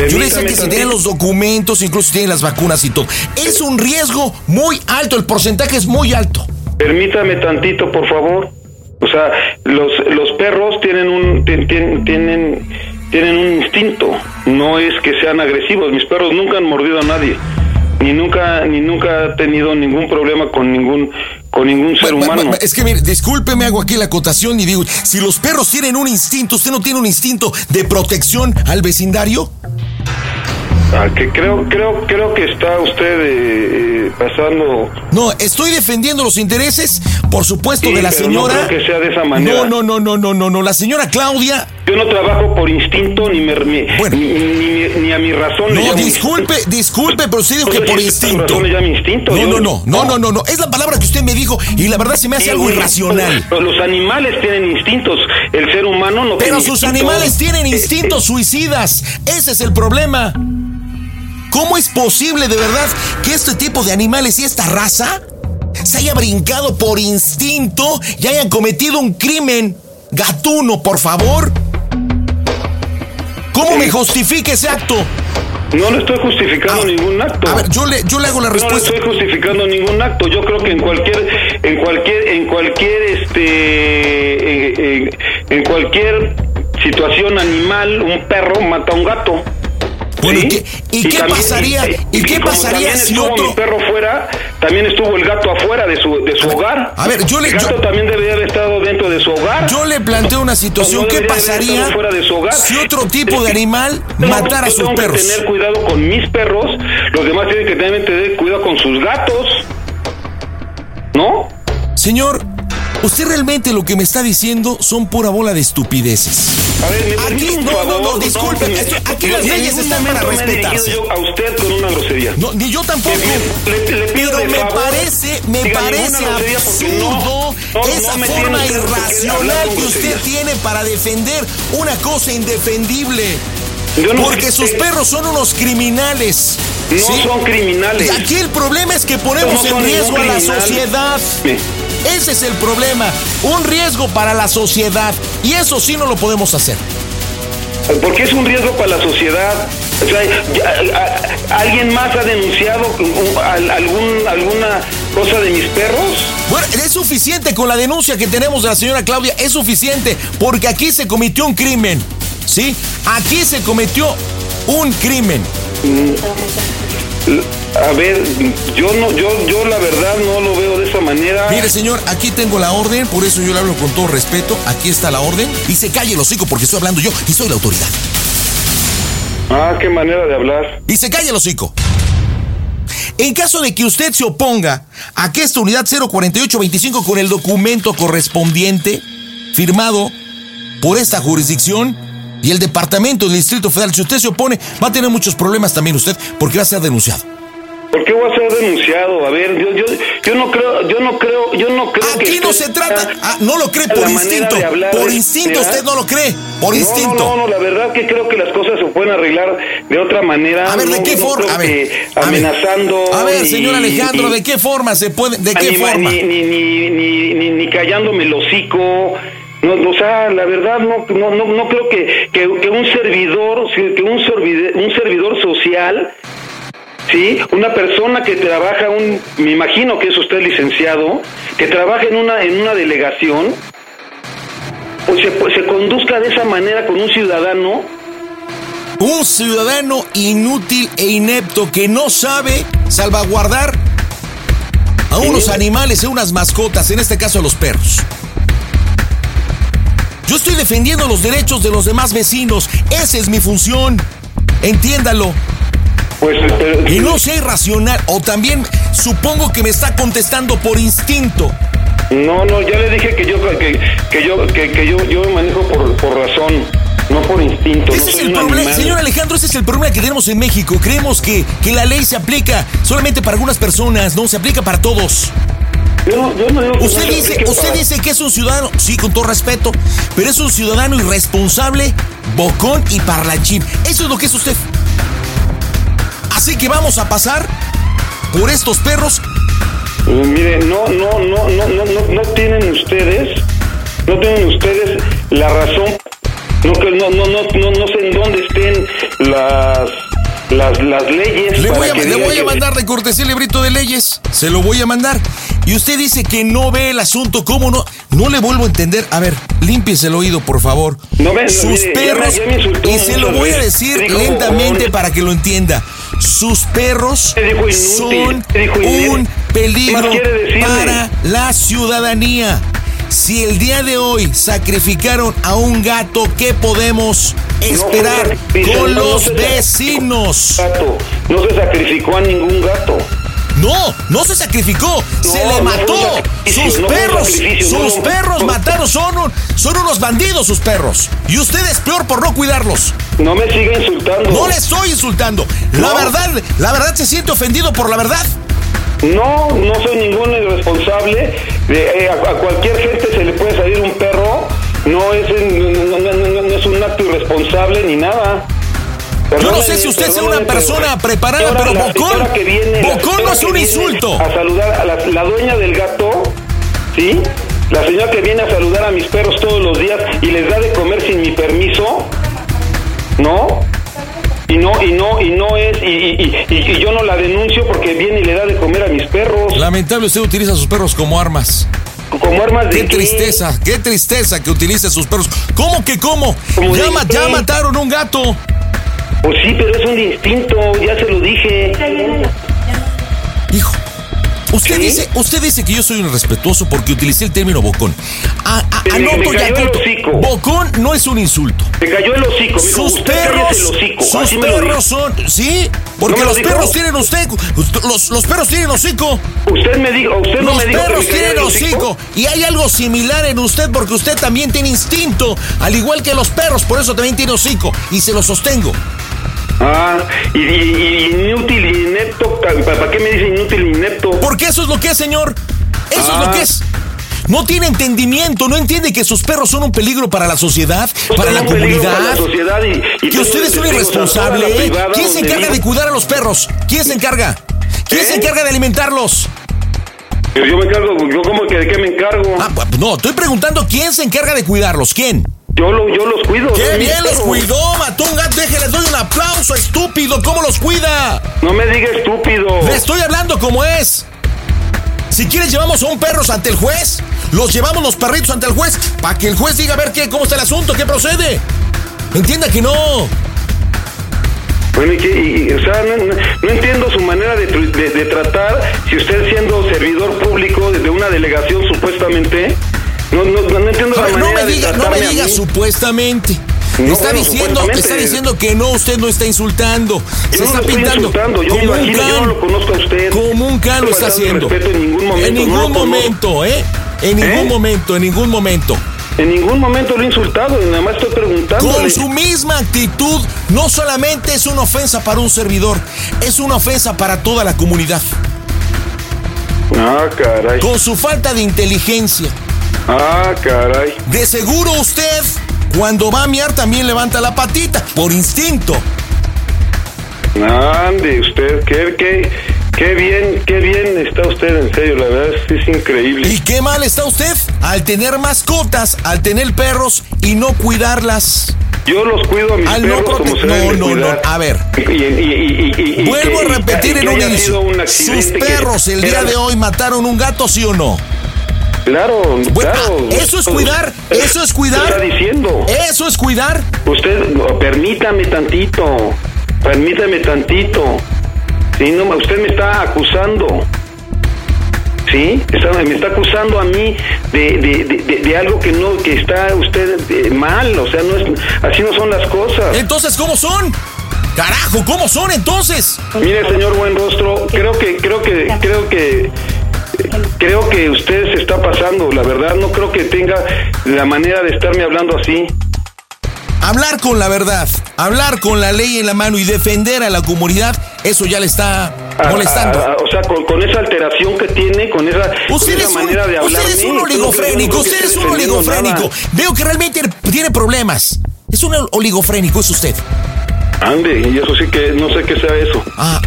Yo le decía que si tienen los documentos, incluso si tienen las vacunas y todo. Es un riesgo muy alto, el porcentaje es muy alto. Permítame tantito, por favor. O sea, los, los perros tienen un tien- tien- tienen tienen un instinto. No es que sean agresivos. Mis perros nunca han mordido a nadie. Ni nunca ni nunca he tenido ningún problema con ningún con ningún ser Bueno, humano. Es que mire, discúlpeme, hago aquí la acotación y digo, si los perros tienen un instinto, ¿usted no tiene un instinto de protección al vecindario? Ah, que creo creo creo que está usted eh, eh, pasando No, estoy defendiendo los intereses, por supuesto, Sí, de la pero no señora. creo que sea de esa manera. No, no, no, no, no, no, no. La señora Claudia. Yo no trabajo por instinto ni me, ni, ni, ni- ni a mi razón. No, disculpe, disculpe, pero usted dijo que por instinto. No, no, no, no, no, no, no. Es la palabra que usted me dijo y la verdad se me hace Sí, algo irracional. Los, animales tienen instintos, el ser humano no Pero tiene sus instintos. animales tienen Eh, instintos suicidas. Ese es el problema. ¿Cómo es posible de verdad que este tipo de animales y esta raza se haya brincado por instinto y hayan cometido un crimen? Gatuno, por favor. ¿Cómo me justifica ese acto? No le estoy justificando ningún acto. A ver, yo le, yo le hago la No le respuesta. estoy justificando ningún acto. Yo creo que en cualquier, en cualquier, en cualquier, este, en cualquier situación animal, un perro mata a un gato. Bueno, ¿Sí? ¿y qué- y qué pasaría- y qué como pasaría también si otro- mi perro fuera, también estuvo el gato afuera de su, de su hogar. a ver, yo le- El gato yo- también debería haber estado dentro de su hogar. Yo le planteo una situación. ¿Qué pasaría fuera de su hogar. si otro tipo de animal Tengo- matara a sus tengo perros? que tener cuidado con mis perros. Los demás tienen que también tener cuidado con sus gatos. ¿No? Señor, usted realmente lo que me está diciendo son pura bola de estupideces. A ver, me Aquí, no, no, no, disculpe, aquí las leyes están para respetarse. yo a usted con una grosería. No, ni yo tampoco. Le- le- le pido Pero me favor, parece, me parece absurdo esa forma irracional que usted tiene para defender una cosa indefendible. Porque sus perros son unos criminales. No ¿sí? son criminales. Y aquí el problema es que ponemos No en riesgo a la sociedad. Ese es el problema. Un riesgo para la sociedad. Y eso sí no lo podemos hacer. Porque es un riesgo para la sociedad. O sea, ya- a- a- ¿alguien más ha denunciado un- al- algún, alguna cosa de mis perros? Bueno, es suficiente con la denuncia que tenemos de la señora Claudia, es suficiente, porque aquí se cometió un crimen, ¿sí? Aquí se cometió un crimen. A ver, yo no, yo, yo la verdad no lo veo de esa manera. Mire, señor, aquí tengo la orden, por eso yo le hablo con todo respeto. Aquí está la orden. Y se calle el hocico porque estoy hablando yo y soy la autoridad. Ah, qué manera de hablar. Y se calle el hocico. En caso de que usted se oponga a que esta unidad 04825 con el documento correspondiente firmado por esta jurisdicción y el departamento del Distrito Federal, si usted se opone, va a tener muchos problemas también usted porque va a ser denunciado. ¿Por qué voy a ser denunciado? A ver, yo, yo, yo no creo, yo no creo, yo no creo que Aquí no usted se trata, ah, no lo cree por instinto, hablar por instinto ¿verdad? usted no lo cree, por No, instinto. No, no, no, la verdad que creo que las cosas se pueden arreglar de otra manera. A ver, ¿de No- qué no forma? A ver, que amenazando. A ver, señor Alejandro, ¿de qué forma se puede, de qué ni, forma? Ni, ni, ni, ni, ni- ni callándome el hocico. No, o sea, la verdad no, no, no, no creo que, que, que un servidor, que un servidor, un servidor social, sí, una persona que trabaja un, me imagino que es usted licenciado, que trabaja en una, en una delegación, pues se, pues se conduzca de esa manera con un ciudadano. Un ciudadano inútil e inepto que no sabe salvaguardar a unos animales, a unas mascotas, en este caso a los perros. Yo estoy defendiendo los derechos de los demás vecinos. Esa es mi función. Entiéndalo. Pues, pero- Y no sea irracional. O también supongo que me está contestando por instinto. No, no, ya le dije que yo que, que yo que, que yo yo me manejo por, por razón, no por instinto. Ese no es el problema, señor Alejandro, ese es el problema que tenemos en México. Creemos que, que la ley se aplica solamente para algunas personas, no se aplica para todos. Yo, yo no digo que Usted no dice, aplique usted dice que es un ciudadano, sí, con todo respeto, pero es un ciudadano irresponsable, bocón y parlachín. Eso es lo que es usted. Así que vamos a pasar por estos perros. Eh, mire, no, no, no, no, no, no, no tienen ustedes, no tienen ustedes la razón. No, que no, no, no, no, no sé en dónde estén las, las, las leyes. Le para voy, a, que le diga voy a que- mandar de cortesía el librito de leyes. Se lo voy a mandar. Y usted dice que no ve el asunto. ¿Cómo no? No le vuelvo a entender. A ver, límpiese el oído, por favor. No ve, no, Sus mire, ya me- perros. ya me y se lo voy a decir Dijo lentamente para que lo entienda. Sus perros Me inútil, son me un ¿Qué peligro para la ciudadanía. Si el día de hoy sacrificaron a un gato, ¿qué podemos esperar con no, los vecinos? Gato, no se sacrificó a ningún gato. No, no se sacrificó, se le mató. sus perros, sus perros mataron, son, un- son unos bandidos sus perros. Y usted es peor por no cuidarlos. No me siga insultando. No le estoy insultando. La verdad, la verdad se siente ofendido por la verdad. No, no soy ningún irresponsable. Eh, a, a cualquier gente se le puede salir un perro. No es, no, es un acto irresponsable ni nada. Yo no sé si usted sea una persona pero- preparada, pero la bocón, que viene- bocón no es un insulto. A saludar a la, la dueña del gato, ¿sí? La señora que viene a saludar a mis perros todos los días y les da de comer sin mi permiso, ¿no? Y no, y no, y no es, y, y- y- y yo no la denuncio porque viene y le da de comer a mis perros. Lamentable, usted utiliza a sus perros como armas. Como armas de Qué qué? tristeza, qué tristeza que utilice a sus perros. ¿Cómo que cómo? Como Ya, ma- ya mataron un gato. Pues sí, pero es un instinto, ya se lo dije. Usted dice, usted dice que yo soy un irrespetuoso porque utilicé el término bocón. A- a- me anoto y cayó el acoto. hocico. Bocón no es un insulto. Me cayó el hocico, me dijo, Sus usted perros, el hocico. sus perros son, sí, porque ¿No los dijo? perros tienen usted, los, los perros tienen hocico. Usted me dijo, usted no Los me dijo perros me tienen hocico. hocico y hay algo similar en usted porque usted también tiene instinto, al igual que los perros, por eso también tiene hocico y se lo sostengo. Ah, y, y- y inútil y inepto, ¿para, qué me dice inútil y inepto? Porque eso es lo que es, señor. Eso es Ah. lo que es. No tiene entendimiento, no entiende que sus perros son un peligro para la sociedad, para la comunidad. para la sociedad y, y Que usted es un irresponsable. ¿Quién se encarga vivo. de cuidar a los perros? ¿Quién se encarga? ¿Quién ¿Eh? se encarga de alimentarlos? Yo me encargo, yo como que de qué me encargo. Ah, pues, no, estoy preguntando quién se encarga de cuidarlos. ¿Quién? Yo, lo, yo los cuido. ¡Qué bien los perros. cuidó! Mató un gato, déjale, doy un aplauso, estúpido. ¿Cómo los cuida? No me diga estúpido. Le estoy hablando como es. Si quieres llevamos a un perro ante el juez, los llevamos los perritos ante el juez, para que el juez diga a ver qué, cómo está el asunto, qué procede. Entienda que no. Bueno, y, qué- y- y, o sea, no, no- no entiendo su manera de- de tratar, si usted siendo servidor público de una delegación supuestamente, no, no, no entiendo la ver, no manera me de diga, no me diga supuestamente. No, está bueno, diciendo, está diciendo que no, usted no está insultando. Yo Se no está pintando yo como un can. no lo conozco a usted. Como un can lo está haciendo. en ningún momento, En ningún ¿eh? En ningún ¿Eh? momento, en ningún momento. En ningún momento lo he insultado, nada más estoy preguntando. Con su misma actitud, no solamente es una ofensa para un servidor, es una ofensa para toda la comunidad. Ah, caray. Con su falta de inteligencia. Ah, caray. De seguro usted, cuando va a miar, también levanta la patita, por instinto. Ande, usted, qué, qué, qué bien, qué bien está usted, en serio, la verdad es, es increíble. ¿Y qué mal está usted al tener mascotas, al tener perros y no cuidarlas? Yo los cuido a mis Al no perros como prote- se deben no, no, no, a ver. Y, y- y- Vuelvo a repetir en un inicio. un Sus que perros el día era- de hoy mataron un gato, ¿sí o no? Claro, Bueno, claro. eso es cuidar, eso es cuidar. ¿Qué está diciendo? Eso es cuidar. Usted, permítame tantito, permítame tantito. Sí, no, usted me está acusando. ¿Sí? Está- me está acusando a mí de, de, de- de algo que no, que está usted eh, mal, o sea, no es, así no son las cosas. Entonces, ¿cómo son? Carajo, ¿cómo son entonces? Mire, señor Buen Rostro, creo que, creo que, creo que, creo que usted se está pasando, la verdad, no creo que tenga la manera de estarme hablando así. Hablar con la verdad, hablar con la ley en la mano y defender a la comunidad, eso ya le está molestando. A- a- o sea, con, con esa alteración que tiene, con esa, con Usted esa es, un, manera de hablar. usted es un oligofrénico, usted es un oligofrénico. Veo que realmente tiene problemas. Es un oligofrénico, es usted. Ande, y eso sí que no sé qué sea eso. Ah,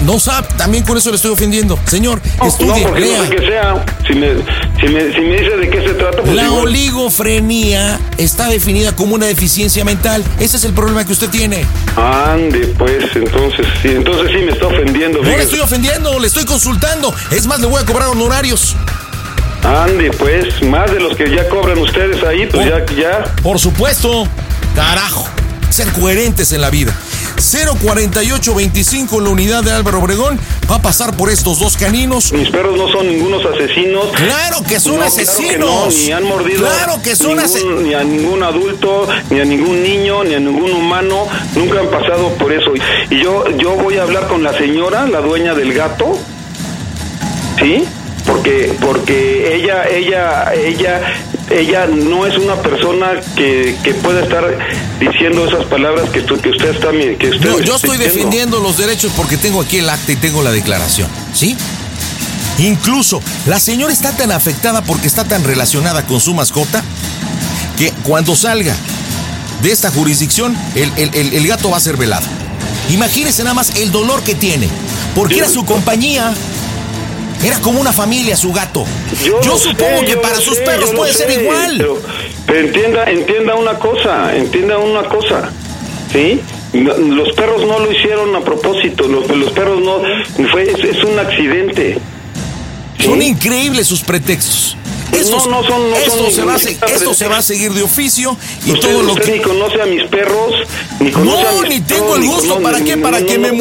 no sabe, también con eso le estoy ofendiendo. Señor, No, estudie, no, porque lea. no sé qué sea. Si me, si, me, si me dice de qué se trata, pues La igual. oligofrenía está definida como una deficiencia mental. Ese es el problema que usted tiene. Ande, pues, entonces sí, entonces sí me está ofendiendo. No le fíjese. estoy ofendiendo, le estoy consultando. Es más, le voy a cobrar honorarios. Ande, pues, más de los que ya cobran ustedes ahí, pues ya, ya. Por supuesto. Carajo. Ser coherentes en la vida. 04825 en la unidad de Álvaro Obregón va a pasar por estos dos caninos. Mis perros no son ningunos asesinos. Claro que son No, claro asesinos. que no, ni han mordido Claro que son asesinos. ni a ningún adulto, ni a ningún niño, ni a ningún humano. Nunca han pasado por eso. Y yo, yo voy a hablar con la señora, la dueña del gato. ¿Sí? Porque, porque ella, ella, ella, ella no es una persona que, que pueda estar diciendo esas palabras que, tú- que usted está que usted No, yo estoy diciendo. defendiendo los derechos porque tengo aquí el acta y tengo la declaración, ¿sí? Incluso la señora está tan afectada porque está tan relacionada con su mascota que cuando salga de esta jurisdicción el, el- el- el gato va a ser velado. Imagínense nada más el dolor que tiene, porque era su compañía. Era como una familia su gato. Yo, supongo sé, que yo para sus sé, perros puede ser sé, igual. Pero, pero entienda, entienda una cosa, entienda una cosa, ¿sí? Los perros no lo hicieron a propósito, los, los perros no, fue, es, es un accidente. Son increíbles sus pretextos. Estos- no, no son, no esto, son se va a, se- esto se va a seguir de oficio y usted, todo lo usted que... ni conoce a mis perros, ni conoce a No, mis ni perros, tengo el gusto. ¿Para qué? ¿Para que me no.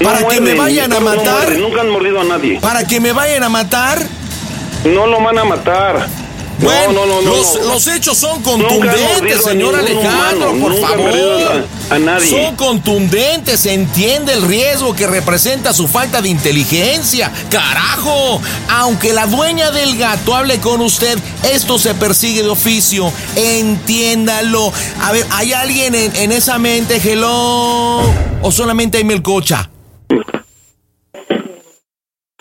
No ¿Para que me vayan a no matar? nunca han mordido a nadie. ¿Para que me vayan a matar? No lo van a matar. No, Bueno, no, no, no, los, hechos son contundentes, señor Alejandro, humano, por favor. a- a nadie. Son contundentes, se entiende el riesgo que representa su falta de inteligencia. ¡Carajo! Aunque la dueña del gato hable con usted, esto se persigue de oficio. Entiéndalo. A ver, ¿hay alguien en, en esa mente, hello? ¿O solamente hay melcocha?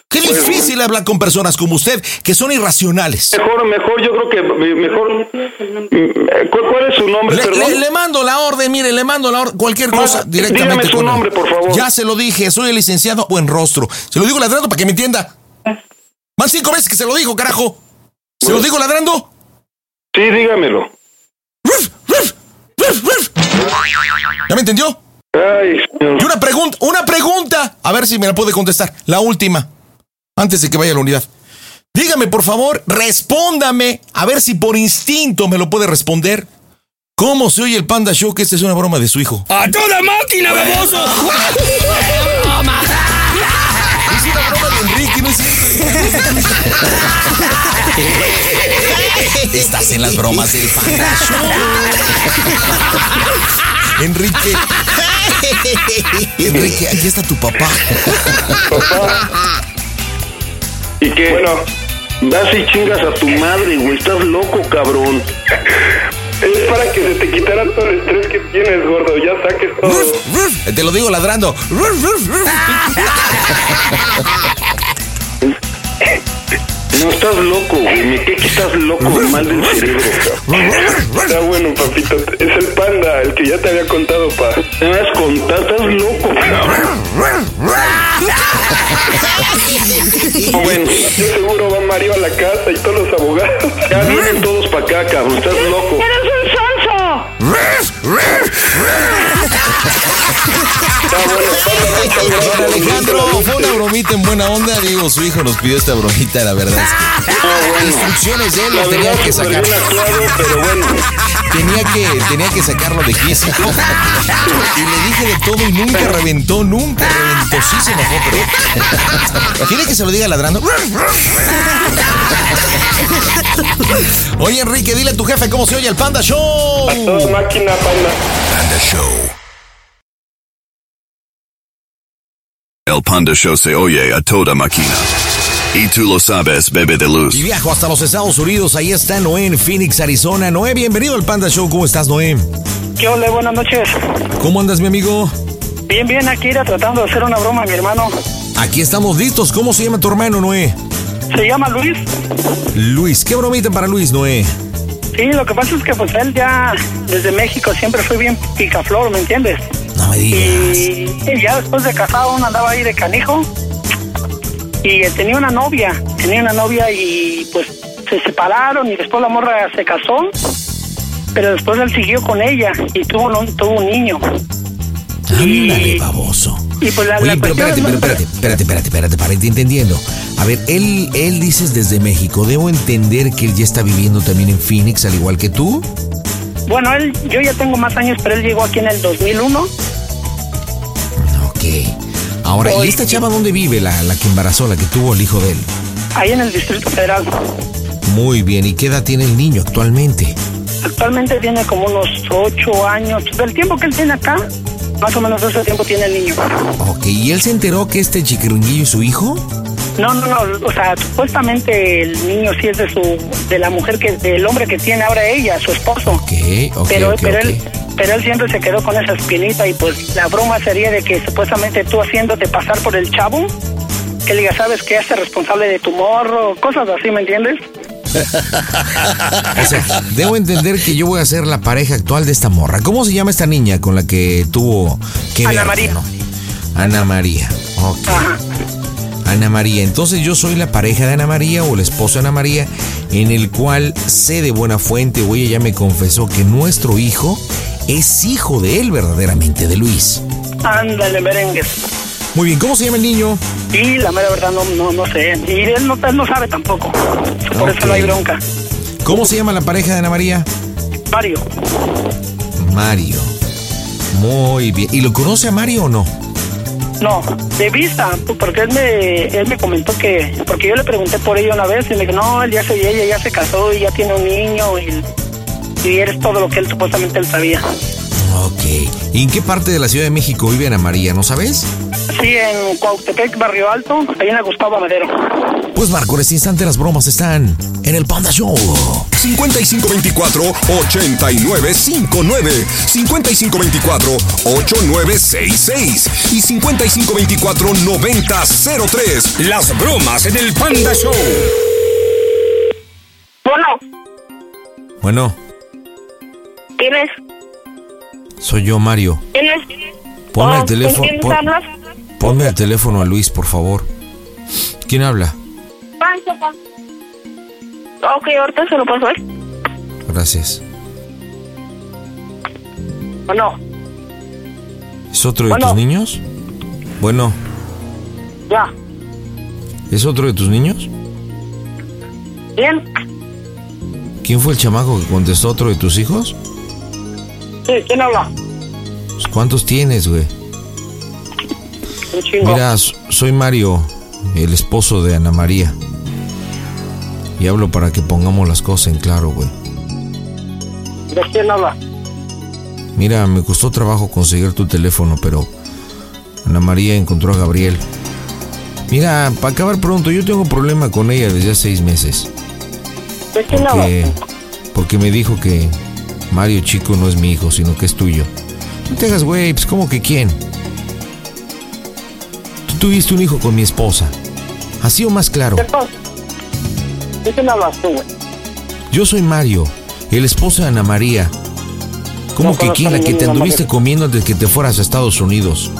Qué Pues, difícil hablar con personas como usted, que son irracionales. Mejor, mejor, yo creo que mejor. ¿Cuál, cuál es su nombre, Le, perdón? le- le mando la orden, mire, le mando la orden, cualquier cosa directamente dígame su con él. nombre, por favor. Ya se lo dije, soy el licenciado Buen Rostro. Se lo digo ladrando para que me entienda. Van cinco veces que se lo digo, carajo. ¿Se lo digo ladrando? Sí, dígamelo. ¿Ya me entendió? Ay, señor. Y una pregunta, una pregunta. A ver si me la puede contestar. La última. Antes de que vaya a la unidad. Dígame, por favor, respóndame. A ver si por instinto me lo puede responder. ¿Cómo se oye el Panda Show que esta es una broma de su hijo? ¡A toda máquina, baboso! Es una broma de Enrique, ¿no es cierto? Estás en las bromas del Panda Show. Enrique. Enrique, aquí está tu papá. ¿Y qué? Bueno, vas y chingas a tu madre, güey. Estás loco, cabrón. Es para que se te quitara todo el estrés que tienes, gordo. Ya saques todo. Te lo digo ladrando. [laughs] No estás loco, güey. Me que estás loco, mal del cerebro, cabrón. Está bueno, papito. Es el panda, el que ya te había contado, pa. Me vas a contar, estás loco, cabrón. No, [laughs] bueno, yo seguro va Mario a la casa y todos los abogados. Ya vienen todos para acá, cabrón. Estás loco. ¡Eres un sonso! Alejandro, fue una bromita en buena onda. Digo, su hijo nos pidió esta bromita, la verdad es que. Instrucciones de él lo tenía que sacar. pero bueno. Tenía que, tenía que sacarlo de quicio. [laughs] Y le dije de todo y nunca reventó, nunca reventó. Sí se enojó, pero. ¿Quiere que se lo diga ladrando? Oye, Enrique, dile a tu jefe cómo se oye el Panda Show. A toda máquina, panda. Panda Show. El Panda Show se oye a toda máquina. Y tú lo sabes, bebé de luz. Y viajo hasta los Estados Unidos. Ahí está Noé en Phoenix, Arizona. Noé, bienvenido al Panda Show. ¿Cómo estás, Noé? ¿Qué ole? Buenas noches. ¿Cómo andas, mi amigo? Bien, bien, aquí era tratando de hacer una broma mi hermano. Aquí estamos listos. ¿Cómo se llama tu hermano, Noé? Se llama Luis. Luis, ¿qué bromita para Luis, Noé? Sí, lo que pasa es que pues él ya desde México siempre fue bien picaflor, ¿me entiendes? No me digas. Y, y ya después de casado uno andaba ahí de canijo y eh, tenía una novia, tenía una novia y pues se separaron y después la morra se casó, pero después él siguió con ella y tuvo un, tuvo un niño. Ándale, baboso. Y pues la, Oye, la pero espérate, pero espérate, espérate, espérate, espérate, para irte entendiendo. A ver, él, él dices desde México. ¿Debo entender que él ya está viviendo también en Phoenix, al igual que tú? Bueno, él, yo ya tengo más años, pero él llegó aquí en el 2001. Ok. Ahora, ¿y esta chava dónde vive? La, la que embarazó, la que tuvo el hijo de él. Ahí en el Distrito Federal. Muy bien. ¿Y qué edad tiene el niño actualmente? Actualmente tiene como unos ocho años. Del tiempo que él tiene acá, más o menos ese tiempo tiene el niño. Ok. ¿Y él se enteró que este chiquiringuillo es su hijo? No, no, no. O sea, supuestamente el niño sí es de su, de la mujer que, del hombre que tiene ahora ella, su esposo. Ok, ok, pero, ok, pero él, pero él siempre se quedó con esa espinita y pues la broma sería de que supuestamente tú haciéndote pasar por el chavo, que le diga, sabes que hace responsable de tu morro, cosas así, ¿me entiendes? [laughs] O sea, debo entender que yo voy a ser la pareja actual de esta morra. ¿Cómo se llama esta niña con la que tuvo que Ana ver, María. no? Ana María. Ok. Ana María. Entonces yo soy la pareja de Ana María o el esposo de Ana María, en el cual sé de buena fuente o ella ya me confesó que nuestro hijo es hijo de él verdaderamente, de Luis. Ándale, merengues. Muy bien, ¿cómo se llama el niño? Y la mera verdad no, no, no sé. Y él no, él no sabe tampoco. Por eso no hay bronca. ¿Cómo se llama la pareja de Ana María? Mario. Mario. Muy bien. ¿Y lo conoce a Mario o no? No, de vista, porque él me, él me comentó que, porque yo le pregunté por ella una vez y me dijo, no, él ya se, ella ya se casó y ya tiene un niño y, y eres todo lo que él supuestamente él sabía. Ok. ¿Y en qué parte de la Ciudad de México vive Ana María? ¿No sabes? Sí, en Cuautepec, Barrio Alto, ahí en la Gustavo Madero. Pues Marco, en este instante las bromas están en el Panda Show. 5524-8959, 5524-8966 y 5524-9003. Las bromas en el Panda Show. Bueno, Bueno, ¿quién es? soy yo, Mario. ¿Quién es? Ponme Oh, el teléfono. ¿Con quién pon- hablas? ponme el teléfono a Luis, por favor. ¿Quién habla? Pancho, Pancho. Ok, ahorita se lo paso a él. Gracias. Bueno, ¿Es otro de tus niños? Bueno, ya. ¿es otro de tus niños? ¿Bien? ¿Quién fue el chamaco que contestó otro de tus hijos? Sí, ¿quién habla? Pues, ¿Cuántos tienes, güey? Un chingo. Mira, soy Mario, el esposo de Ana María. Y hablo para que pongamos las cosas en claro, güey. ¿De quién habla? Mira, me costó trabajo conseguir tu teléfono, pero Ana María encontró a Gabriel. Mira, para acabar pronto, yo tengo un problema con ella desde hace seis meses. ¿De quién Porque, habla? porque me dijo que Mario Chico no es mi hijo, sino que es tuyo. No te hagas, güey, pues ¿cómo que quién? Tú tuviste un hijo con mi esposa. Así o más claro. ¿Qué pasa? ¿De quién hablas tú, güey? Yo soy Mario, el esposo de Ana María. ¿Cómo No que quién? La que te anduviste comiendo antes que te fueras a Estados Unidos.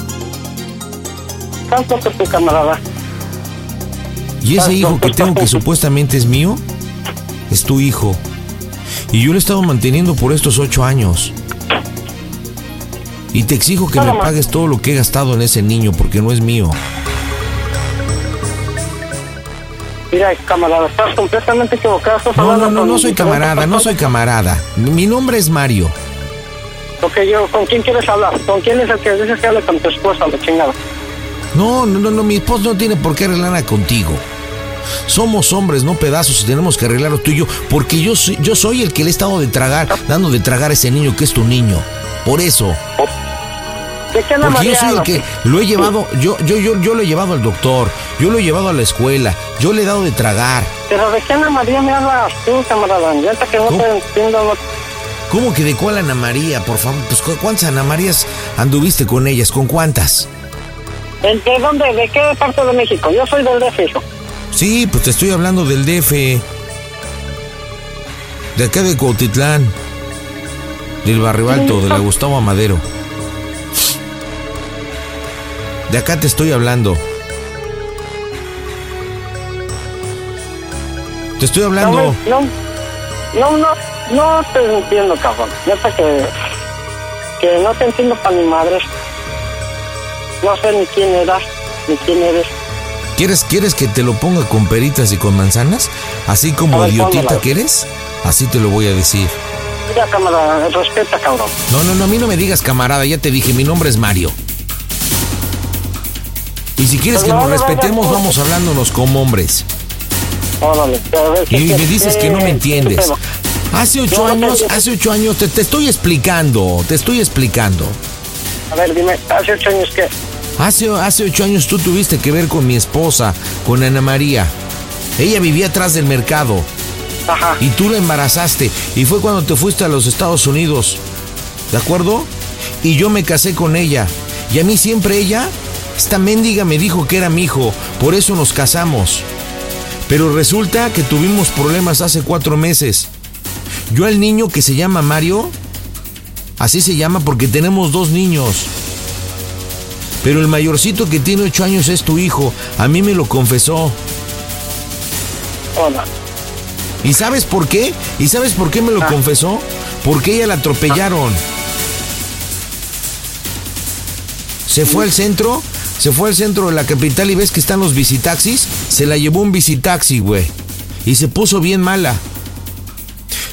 ¿Sabes lo que tu camarada? Y ese hijo que tengo que supuestamente es mío, es tu hijo. Y yo lo he estado manteniendo por estos ocho años. Y te exijo que me pagues todo lo que he gastado en ese niño porque no es mío. Mira, camarada, estás completamente equivocado. Estás No, no, no, no soy camarada, no soy camarada. Mi nombre es Mario. Ok, yo, ¿con quién quieres hablar? ¿Con quién es el que dices que hable con tu esposa, la chingada? No, no, no, no, mi esposo no tiene por qué arreglar nada contigo. Somos hombres, no pedazos, y tenemos que arreglarlo tú y yo, porque yo soy, yo soy el que le he estado de tragar, dando de tragar a ese niño que es tu niño. Por eso. ¿De qué Ana Porque yo soy el que lo he llevado, yo, yo, yo, yo lo he llevado al doctor, yo lo he llevado a la escuela, yo le he dado de tragar. Pero ¿de qué Ana María me hablas tú, camarada? Ya hasta que no te entiendo. ¿Cómo que de cuál Ana María, por favor? Pues, ¿cu- ¿cuántas Ana Marías anduviste con ellas? ¿Con cuántas? ¿De de dónde? ¿De qué parte de México? Yo soy del DF, hijo. Sí, pues te estoy hablando del DF. De acá de Cuautitlán. Del Barrio Alto, de la Gustavo Amadero. De acá te estoy hablando. Te estoy hablando. No, no, no, no te entiendo, cabrón. Neta que, que no te entiendo para mi madre. No sé ni quién eras, ni quién eres. ¿Quieres, ¿Quieres que te lo ponga con peritas y con manzanas? Así como ver, idiotita pónmela. que eres. Así te lo voy a decir. Mira, cámara, respeta, cabrón. No, no, no, a mí no me digas camarada, ya te dije, mi nombre es Mario. Y si quieres que Pues no, nos no, no, respetemos, no. vamos hablándonos como hombres. ¿qué Y me dices que no me ¿Qué- entiendes. qué? Hace ocho años, hace ocho años, te, te estoy explicando, te estoy explicando. A ver, dime, hace ocho años que... Hace, hace ocho años tú tuviste que ver con mi esposa, con Ana María. Ella vivía atrás del mercado. Ajá. Y tú la embarazaste. Y fue cuando te fuiste a los Estados Unidos. ¿De acuerdo? Y yo me casé con ella. Y a mí siempre ella, esta mendiga me dijo que era mi hijo. Por eso nos casamos. Pero resulta que tuvimos problemas hace cuatro meses. Yo al niño que se llama Mario, así se llama porque tenemos dos niños. Pero el mayorcito que tiene ocho años es tu hijo. A mí me lo confesó. Hola. ¿Y sabes por qué? ¿Y sabes por qué me lo confesó? Porque ella la atropellaron. Se fue al centro, se fue al centro de la capital y ves que están los visitaxis. Se la llevó un visitaxi, güey. Y se puso bien mala.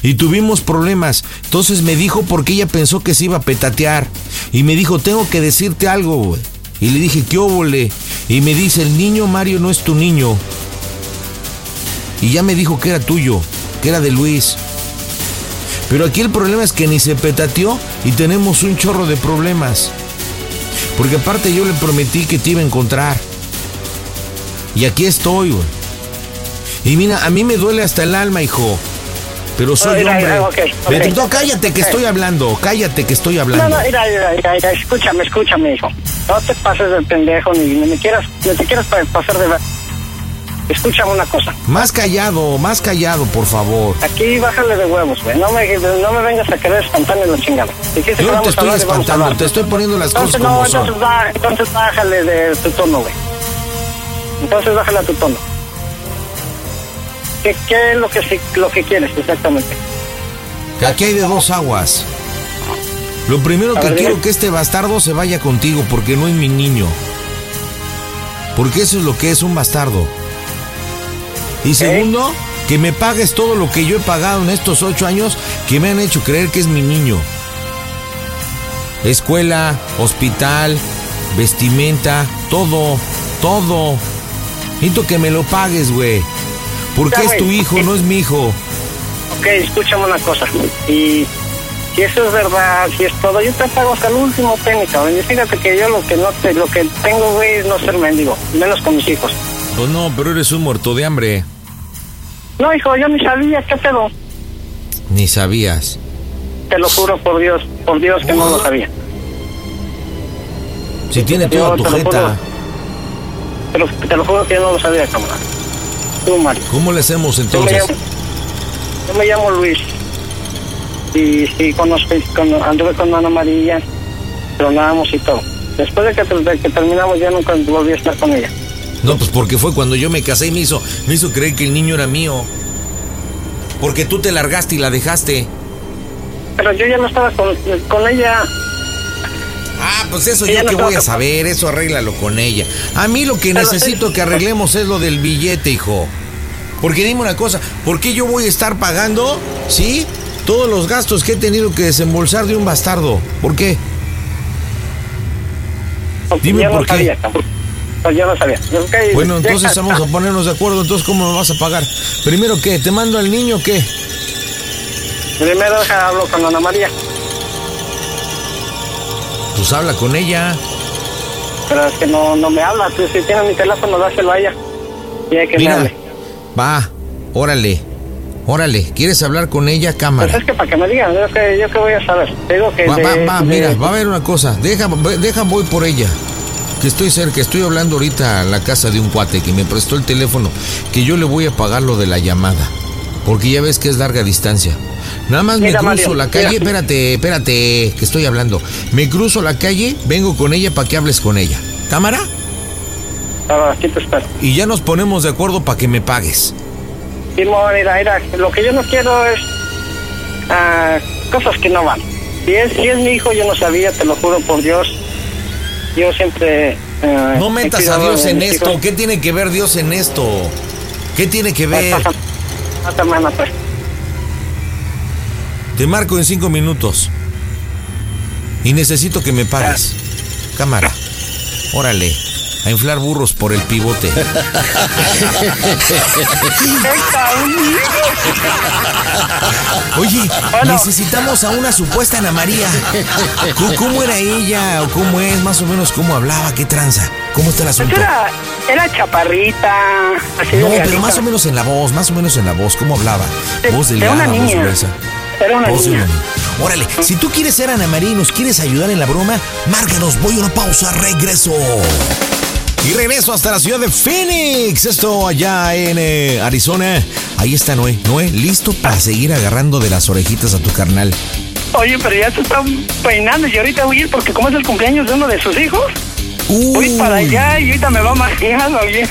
Y tuvimos problemas. Entonces me dijo porque ella pensó que se iba a petatear. Y me dijo, tengo que decirte algo, güey. Y le dije, ¿qué óvole? Y me dice, el niño Mario no es tu niño. Y ya me dijo que era tuyo, que era de Luis. Pero aquí el problema es que ni se petateó y tenemos un chorro de problemas. Porque aparte yo le prometí que te iba a encontrar. Y aquí estoy, güey. Y mira, a mí me duele hasta el alma, hijo. Pero soy hombre. mira, ok, ok. Pero no, cállate que estoy hablando, cállate que estoy No, hablando. no, mira, mira, mira, mira, escúchame, escúchame, hijo. No te pases del pendejo, ni, ni me quieras, ni te quieras pa- pasar de... Escúchame una cosa. Más callado, más callado, por favor. Aquí bájale de huevos, güey. No me, no me vengas a querer espantarme la chingada. Yo no te estoy hablar, espantando, te estoy poniendo las cosas Entonces, no, como son. entonces, ba- entonces bájale de tu tono, güey. Entonces bájale a tu tono. ¿Qué, qué es lo que, sí- lo que quieres exactamente? Que aquí hay de dos aguas. Lo primero A que ver, quiero dime. que este bastardo se vaya contigo porque no es mi niño. Porque eso es lo que es un bastardo. Y segundo, que me pagues todo lo que yo he pagado en estos ocho años que me han hecho creer que es mi niño. Escuela, hospital, vestimenta, todo, todo. Necesito que me lo pagues, güey. Porque Ya, es tu hijo, no es mi hijo. Ok, escúchame una cosa. Y si eso es verdad, si es todo, yo te pago hasta el último penny, cabrón. Y fíjate que yo lo que no te, lo que tengo, güey, es no ser mendigo, menos con mis hijos. Pues no, pero eres un muerto de hambre. No, hijo, yo ni sabía, ¿qué pedo? Ni sabías. Te lo juro por Dios, por Dios que no lo sabía. Si tiene Yo toda tu te lo jeta, juro. Te lo, te lo juro que yo no lo sabía, camarada. Tú, Mario. ¿cómo le hacemos Yo me, entonces? llamo, yo me llamo Luis. Y sí, conozco, con, anduve con Ana María, tronamos y todo. Después de que, de que terminamos, ya nunca volví a estar con ella. No, pues porque fue cuando yo me casé y me hizo, me hizo creer que el niño era mío. Porque tú te largaste y la dejaste. Pero yo ya no estaba con, con ella. Ah, pues eso Ella yo no que voy a saber, eso arréglalo con ella. A mí lo que Pero necesito que arreglemos es lo del billete, hijo. Porque dime una cosa, ¿por qué yo voy a estar pagando, sí, todos los gastos que he tenido que desembolsar de un bastardo? ¿Por qué? Dime por no qué. sabía. Pues yo no sabía. Bueno, entonces vamos a ponernos de acuerdo, entonces ¿cómo me vas a pagar? Primero, ¿qué? ¿Te mando al niño o qué? Primero deja hablo con Ana María. Pues habla con ella. Pero es que no, no me habla. Tú, si tienes mi teléfono, dáselo a ella. Y hay que me Mira, hable. va, órale, órale, ¿quieres hablar con ella? Pues Cámara. es que para que me digan, yo que, yo que voy a saber. Te digo que. Va, de- va, va, de- mira, va a haber una cosa. Deja, deja, voy por ella. Que estoy cerca, estoy hablando ahorita a la casa de un cuate que me prestó el teléfono, que yo le voy a pagar lo de la llamada. Porque ya ves que es larga distancia. Nada más me cruzo Mario, la calle, espérate, espérate, que estoy hablando. Me cruzo la calle, vengo con ella para que hables con ella. ¿Cámara? Ah, aquí te espero. Y ya nos ponemos de acuerdo para que me pagues. Mira, mira, lo que yo no quiero es ah, cosas que no van. Si es, si es mi hijo, yo no sabía, te lo juro por Dios. Yo siempre... ah, No metas a Dios en esto. hijos. ¿Qué tiene que ver Dios en esto? ¿Qué tiene que ver? Hasta mañana, pues. Te marco en cinco minutos. Y necesito que me pagues. Cámara. Órale. A inflar burros por el pivote. [laughs] Oye, necesitamos a una supuesta Ana María. ¿Cómo, era ella? ¿O cómo es? Más o menos cómo hablaba, qué tranza. ¿Cómo está el Pues asunto? era, era chaparrita, así No, pero más o menos en la voz, más o menos en la voz. ¿Cómo hablaba? De- Voz de delgada, una voz niña. gruesa. Era una Voz de niña. una. Órale, si tú quieres ser Ana María y nos quieres ayudar en la broma, márcanos, voy a una pausa, regreso. Y regreso hasta la ciudad de Phoenix. Esto allá en eh, Arizona. Ahí está Noé. Noé, listo para seguir agarrando de las orejitas a tu carnal. Oye, pero ya se están peinando y ahorita voy a ir porque como es el cumpleaños de uno de sus hijos, voy para allá y ahorita me va mareando [laughs] bien.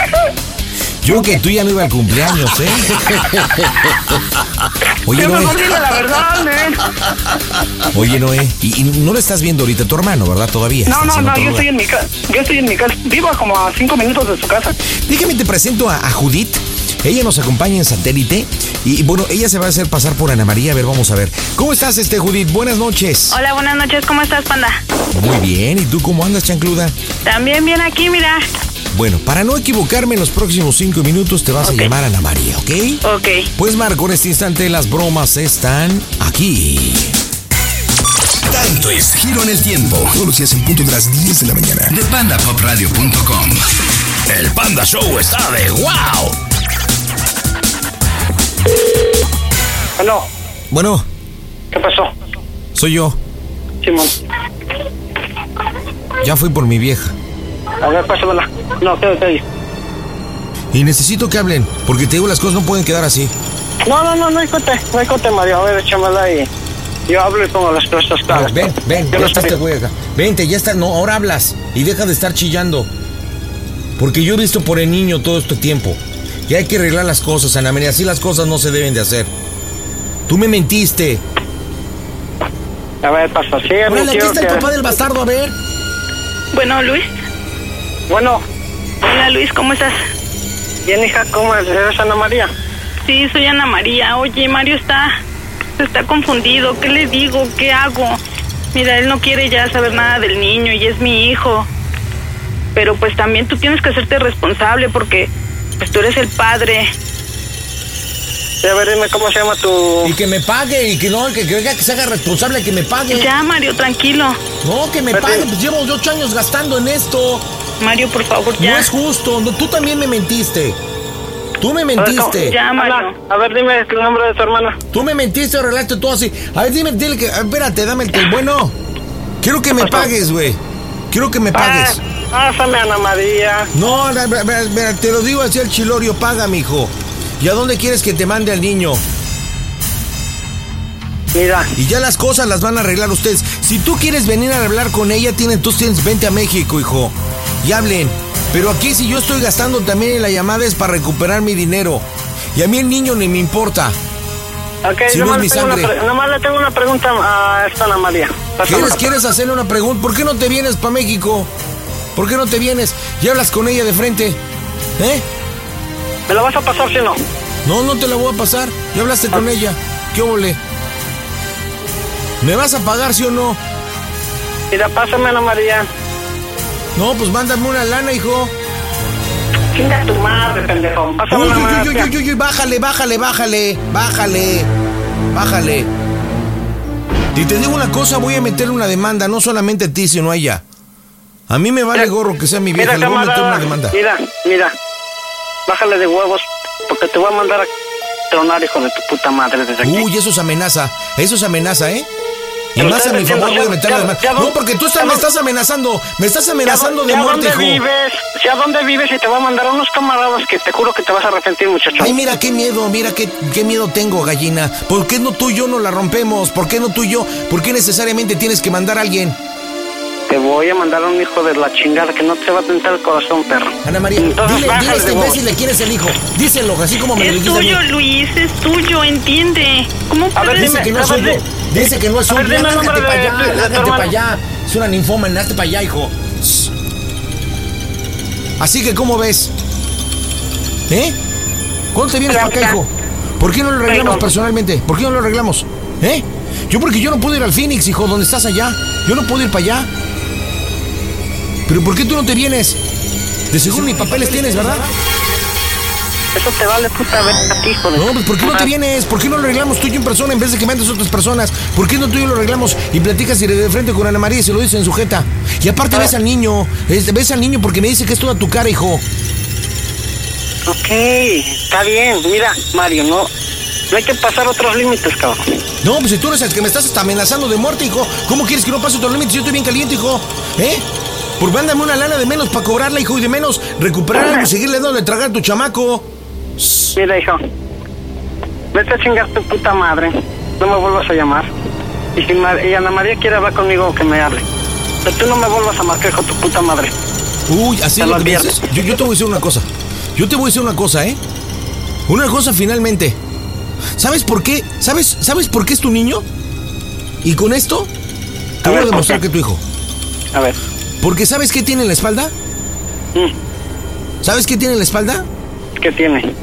Yo que tú ya no iba al cumpleaños, ¿eh? Oye, Noé. la verdad, men. Oye, Noé. Y, y no lo estás viendo ahorita tu hermano, ¿verdad? Todavía. No, no, no, yo estoy en mi casa. Yo estoy en mi casa. Vivo como a cinco minutos de su casa. Déjame te presento a, a Judith. Ella nos acompaña en satélite. Y bueno, ella se va a hacer pasar por Ana María. A ver, vamos a ver. ¿Cómo estás, este Judith? Buenas noches. Hola, buenas noches, ¿cómo estás, panda? Muy bien. ¿Y tú cómo andas, chancluda? También bien aquí, mira. Bueno, para no equivocarme en los próximos cinco minutos te vas a llamar Ana María, ¿ok? Ok. Pues Marco, en este instante las bromas están aquí. Tanto es Giro en el Tiempo. Todos los días en punto de las 10 de la mañana. De pandapopradio.com. El Panda Show está de wow. Bueno, Bueno, ¿qué pasó? soy yo. Simón, Ya fui por mi vieja. a ver, pásamela. No, quédate ahí. Y necesito que hablen, porque te digo, las cosas no pueden quedar así. No, no, no, no hay cote, no hay cote, Mario. A ver, échamela y yo hablo y pongo las cosas claras. Ven, ven, ya no está este güey acá. Vente, ya está. No, ahora hablas. Y deja de estar chillando. Porque yo he visto por el niño todo este tiempo. Y hay que arreglar las cosas, Ana María. Así las cosas no se deben de hacer. Tú me mentiste. A ver, pasa, sí, Órale, aquí está el papá del bastardo, a ver. Bueno, Luis. Bueno. Hola, Luis, ¿cómo estás? Bien, hija, ¿cómo es? ¿Eres Ana María? Sí, soy Ana María. Oye, Mario está... Está confundido. ¿Qué le digo? ¿Qué hago? Mira, él no quiere ya saber nada del niño y es mi hijo. Pero pues también tú tienes que hacerte responsable porque pues tú eres el padre. Sí, a ver, dime cómo se llama tu... Y que me pague, y que no, que, que, que se haga responsable, que me pague. Ya, Mario, tranquilo. No, que me pague, pues llevo ocho años gastando en esto. Mario, por favor, No es justo, no, tú también me mentiste. Tú me mentiste. Ya, Mario. A ver, dime el nombre de tu hermana. Tú me mentiste, arreglaste todo así. A ver, dime, dile que. Espérate, dame el tel- Bueno, quiero que me pagues, güey. Quiero que me pagues. Ah, pásame a Ana María. No, te lo digo así al chilorio, paga, mijo. ¿Y a dónde quieres que te mande al niño? Mira. Y ya las cosas las van a arreglar ustedes. Si tú quieres venir a hablar con ella, tienen, tú tienes, vente a México, hijo. Y hablen. Pero aquí si yo estoy gastando también en la llamada es para recuperar mi dinero. Y a mí el niño ni me importa. Ok, Si no es mi una sangre. pre- nomás le tengo una pregunta a esta Ana María. ¿Quieres, ¿Quieres hacerle una pregunta? ¿Por qué no te vienes para México? ¿Por qué no te vienes y hablas con ella de frente? ¿Eh? ¿Me la vas a pasar, si no? No, no te la voy a pasar. Ya hablaste con ella. ¿Qué ole? ¿Me vas a pagar, sí o no? Mira, pásame Ana María. No, pues mándame una lana, hijo. Chinga tu madre, pendejo. Pásame Uy, una uy, uy, uy, uy, uy, bájale, bájale, bájale, bájale, bájale. Y te digo una cosa, voy a meterle una demanda, no solamente a ti, sino a ella. A mí me vale gorro que sea mi vieja, Mira, le voy a meter una demanda. Mira, mira. Bájale de huevos, porque te voy a mandar a tronar, hijo de tu puta madre, desde aquí. Uy, eso es amenaza, eso es amenaza, ¿eh? Y más a mi favor ya- voy a meterle ya- la demanda. ya- No, porque tú estás, ya- me estás amenazando, me estás amenazando de ¿Ya muerte, dónde hijo. vives? ¿Ya dónde vives? Y te voy a mandar a unos camaradas que te juro que te vas a arrepentir, muchacho. Ay, mira qué miedo, mira qué, qué miedo tengo, gallina. ¿Por qué no tú y yo no la rompemos? ¿Por qué no tú y yo? ¿Por qué necesariamente tienes que mandar a alguien? Voy a mandar a un hijo de la chingada que no te va a tentar el corazón, perro. Ana María, Entonces, dile, dile a este imbécil de quién es el hijo. Díselo, así como me lo Es dijiste a mí. tuyo, Luis, es tuyo, entiende. ¿Cómo A ver, puedes? Dice que no es suyo. di- Dice que no es el Lárgate nombre para allá, hermano. para allá. Es una ninfómana, hazte para allá, hijo. Así que, ¿cómo ves? ¿Eh? ¿Cuándo te vienes para acá, hijo? ¿Por qué no lo arreglamos personalmente? ¿Por qué no lo arreglamos? ¿Eh? Yo porque yo no puedo ir al Phoenix, hijo, donde estás allá. Yo no puedo ir para allá. ¿Pero por qué tú no te vienes? De seguro ni papeles tienes, ¿verdad? Eso te vale puta ver a ti, hijo de No, pues ¿por qué no te vienes? ¿Por qué no lo arreglamos tú y yo en persona en vez de que mandes a otras personas? ¿Por qué no tú y yo lo arreglamos y platicas y de frente con Ana María y se lo dices en sujeta? Y aparte ves al niño, es- ves al niño porque me dice que es toda tu cara, hijo. Ok, está bien. Mira, Mario, no, no hay que pasar otros límites, cabrón. No, pues si tú eres el que me estás hasta amenazando de muerte, hijo. ¿Cómo quieres que no pase otros límites? Yo estoy bien caliente, hijo. ¿Eh? Por mándame una lana de menos para cobrarla, hijo, y de menos recuperar algo y seguirle dando de tragar a tu chamaco. Mira, hijo, vete a chingar tu puta madre. No me vuelvas a llamar. Y si Ma- y Ana María quiere hablar conmigo, que me hable. Pero tú no me vuelvas a marcar, hijo tu puta madre. Uy, así Te lo lo que dices. Yo, yo te voy a decir una cosa. Yo te voy a decir una cosa, ¿eh? Una cosa finalmente. ¿Sabes por qué? ¿Sabes, ¿Sabes por qué es tu niño? Y con esto te A voy a ver, ¿por demostrar qué? que es tu hijo. A ver. Porque ¿sabes qué tiene en la espalda? Mm. ¿Sabes qué tiene en la espalda? ¿Qué tiene?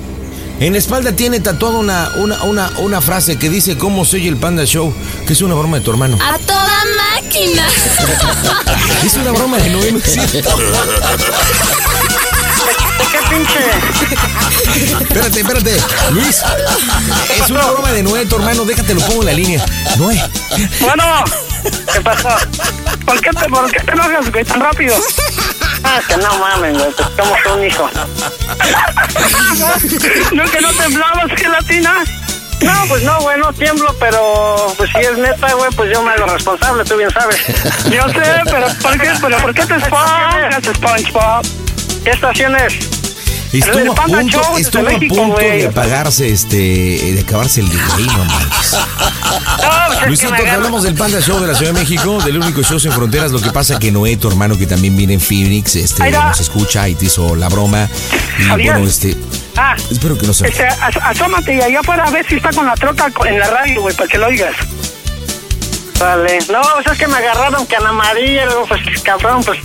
En la espalda tiene tatuada una, una, una, una frase que dice cómo soy el Panda Show, que es una broma de tu hermano. A toda máquina. [laughs] Es una broma de Noé, no es cierto. ¿Qué pinche? Espérate, espérate. Luis, es una broma de Noé, tu hermano. Déjate, lo pongo en la línea. Noé. Bueno, ¿qué pasó? ¿Por qué te, por qué te enojas, güey, tan rápido? Ah, que no mames, güey, pues somos un hijo. ¿No que no temblabas, gelatina? No, pues no, güey, no tiemblo, pero pues si es neta, güey, pues yo me hago responsable, tú bien sabes. Yo sé, pero ¿por qué, pero ¿por qué te esponjas, SpongeBob? ¿Qué estación es? Estuvo a punto, estuvo a punto de apagarse, este, de acabarse el DJ, no manches. Es Luisito, te hablamos del Panda Show de la Ciudad de México, del único show sin fronteras. Lo que pasa que Noé, tu hermano, que también viene en Phoenix, este, nos escucha y te hizo la broma. Y bueno, este, Ah, espero que no se. este, as- asómate y allá afuera a ver si está con la troca en la radio, güey, para que lo oigas. Vale. No, pues es que me agarraron que Ana María, luego, pues cabrón, pues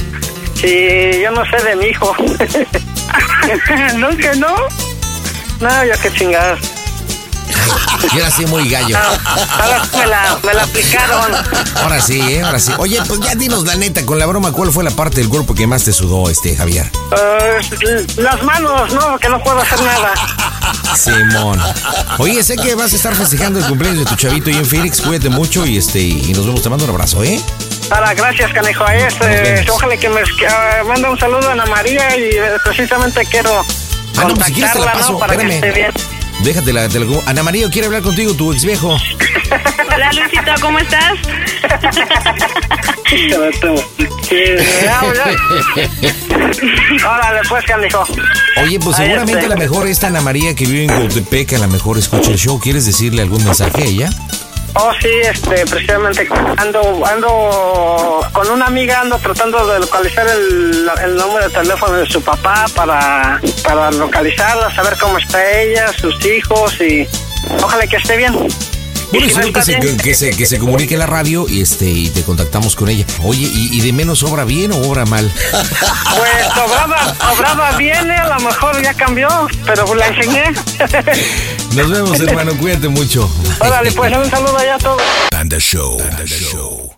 si yo no sé de mi hijo. [laughs] [laughs] ¿No que no? No, ya qué chingadas. Y ahora sí, muy gallo. Ahora me la, me la aplicaron. Ahora sí, ¿eh? Ahora sí. Oye, pues ya dinos la neta, con la broma, ¿cuál fue la parte del cuerpo que más te sudó, este, Javier? Eh, las manos, no, que no puedo hacer nada. Simón. Oye, sé que vas a estar festejando el cumpleaños de tu chavito ahí en Phoenix. Cuídate mucho y este y nos vemos. Te mando un abrazo, ¿eh? Ahora, gracias, canejo. Este, ojalá que me ah, manda un saludo a Ana María y eh, precisamente quiero Ah, no, pues si quieres te la contactarla, paso. ¿no? Para Espérame. que esté bien. Déjate la, te la- Ana María quiere hablar contigo, tu ex viejo. [laughs] Hola Luisito, ¿cómo estás? [laughs] Órale, pues, canejo. Oye, pues seguramente este. a lo mejor esta Ana María que vive en Coatepec, a lo mejor escucha el show. ¿Quieres decirle algún mensaje a ella? Oh, sí, este, precisamente ando, ando con una amiga, ando tratando de localizar el, el número de teléfono de su papá para, para localizarla, saber cómo está ella, sus hijos y ojalá que esté bien. Bueno, Y si no solo que se, que, se, que se comunique la radio y este y te contactamos con ella. Oye, ¿y, y de menos obra bien o obra mal? [laughs] Pues obraba, obraba bien, eh, a lo mejor ya cambió, pero la enseñé. [laughs] Nos vemos, hermano. Cuídate mucho. Órale, pues un saludo allá a todos. Panda Show. Panda Show.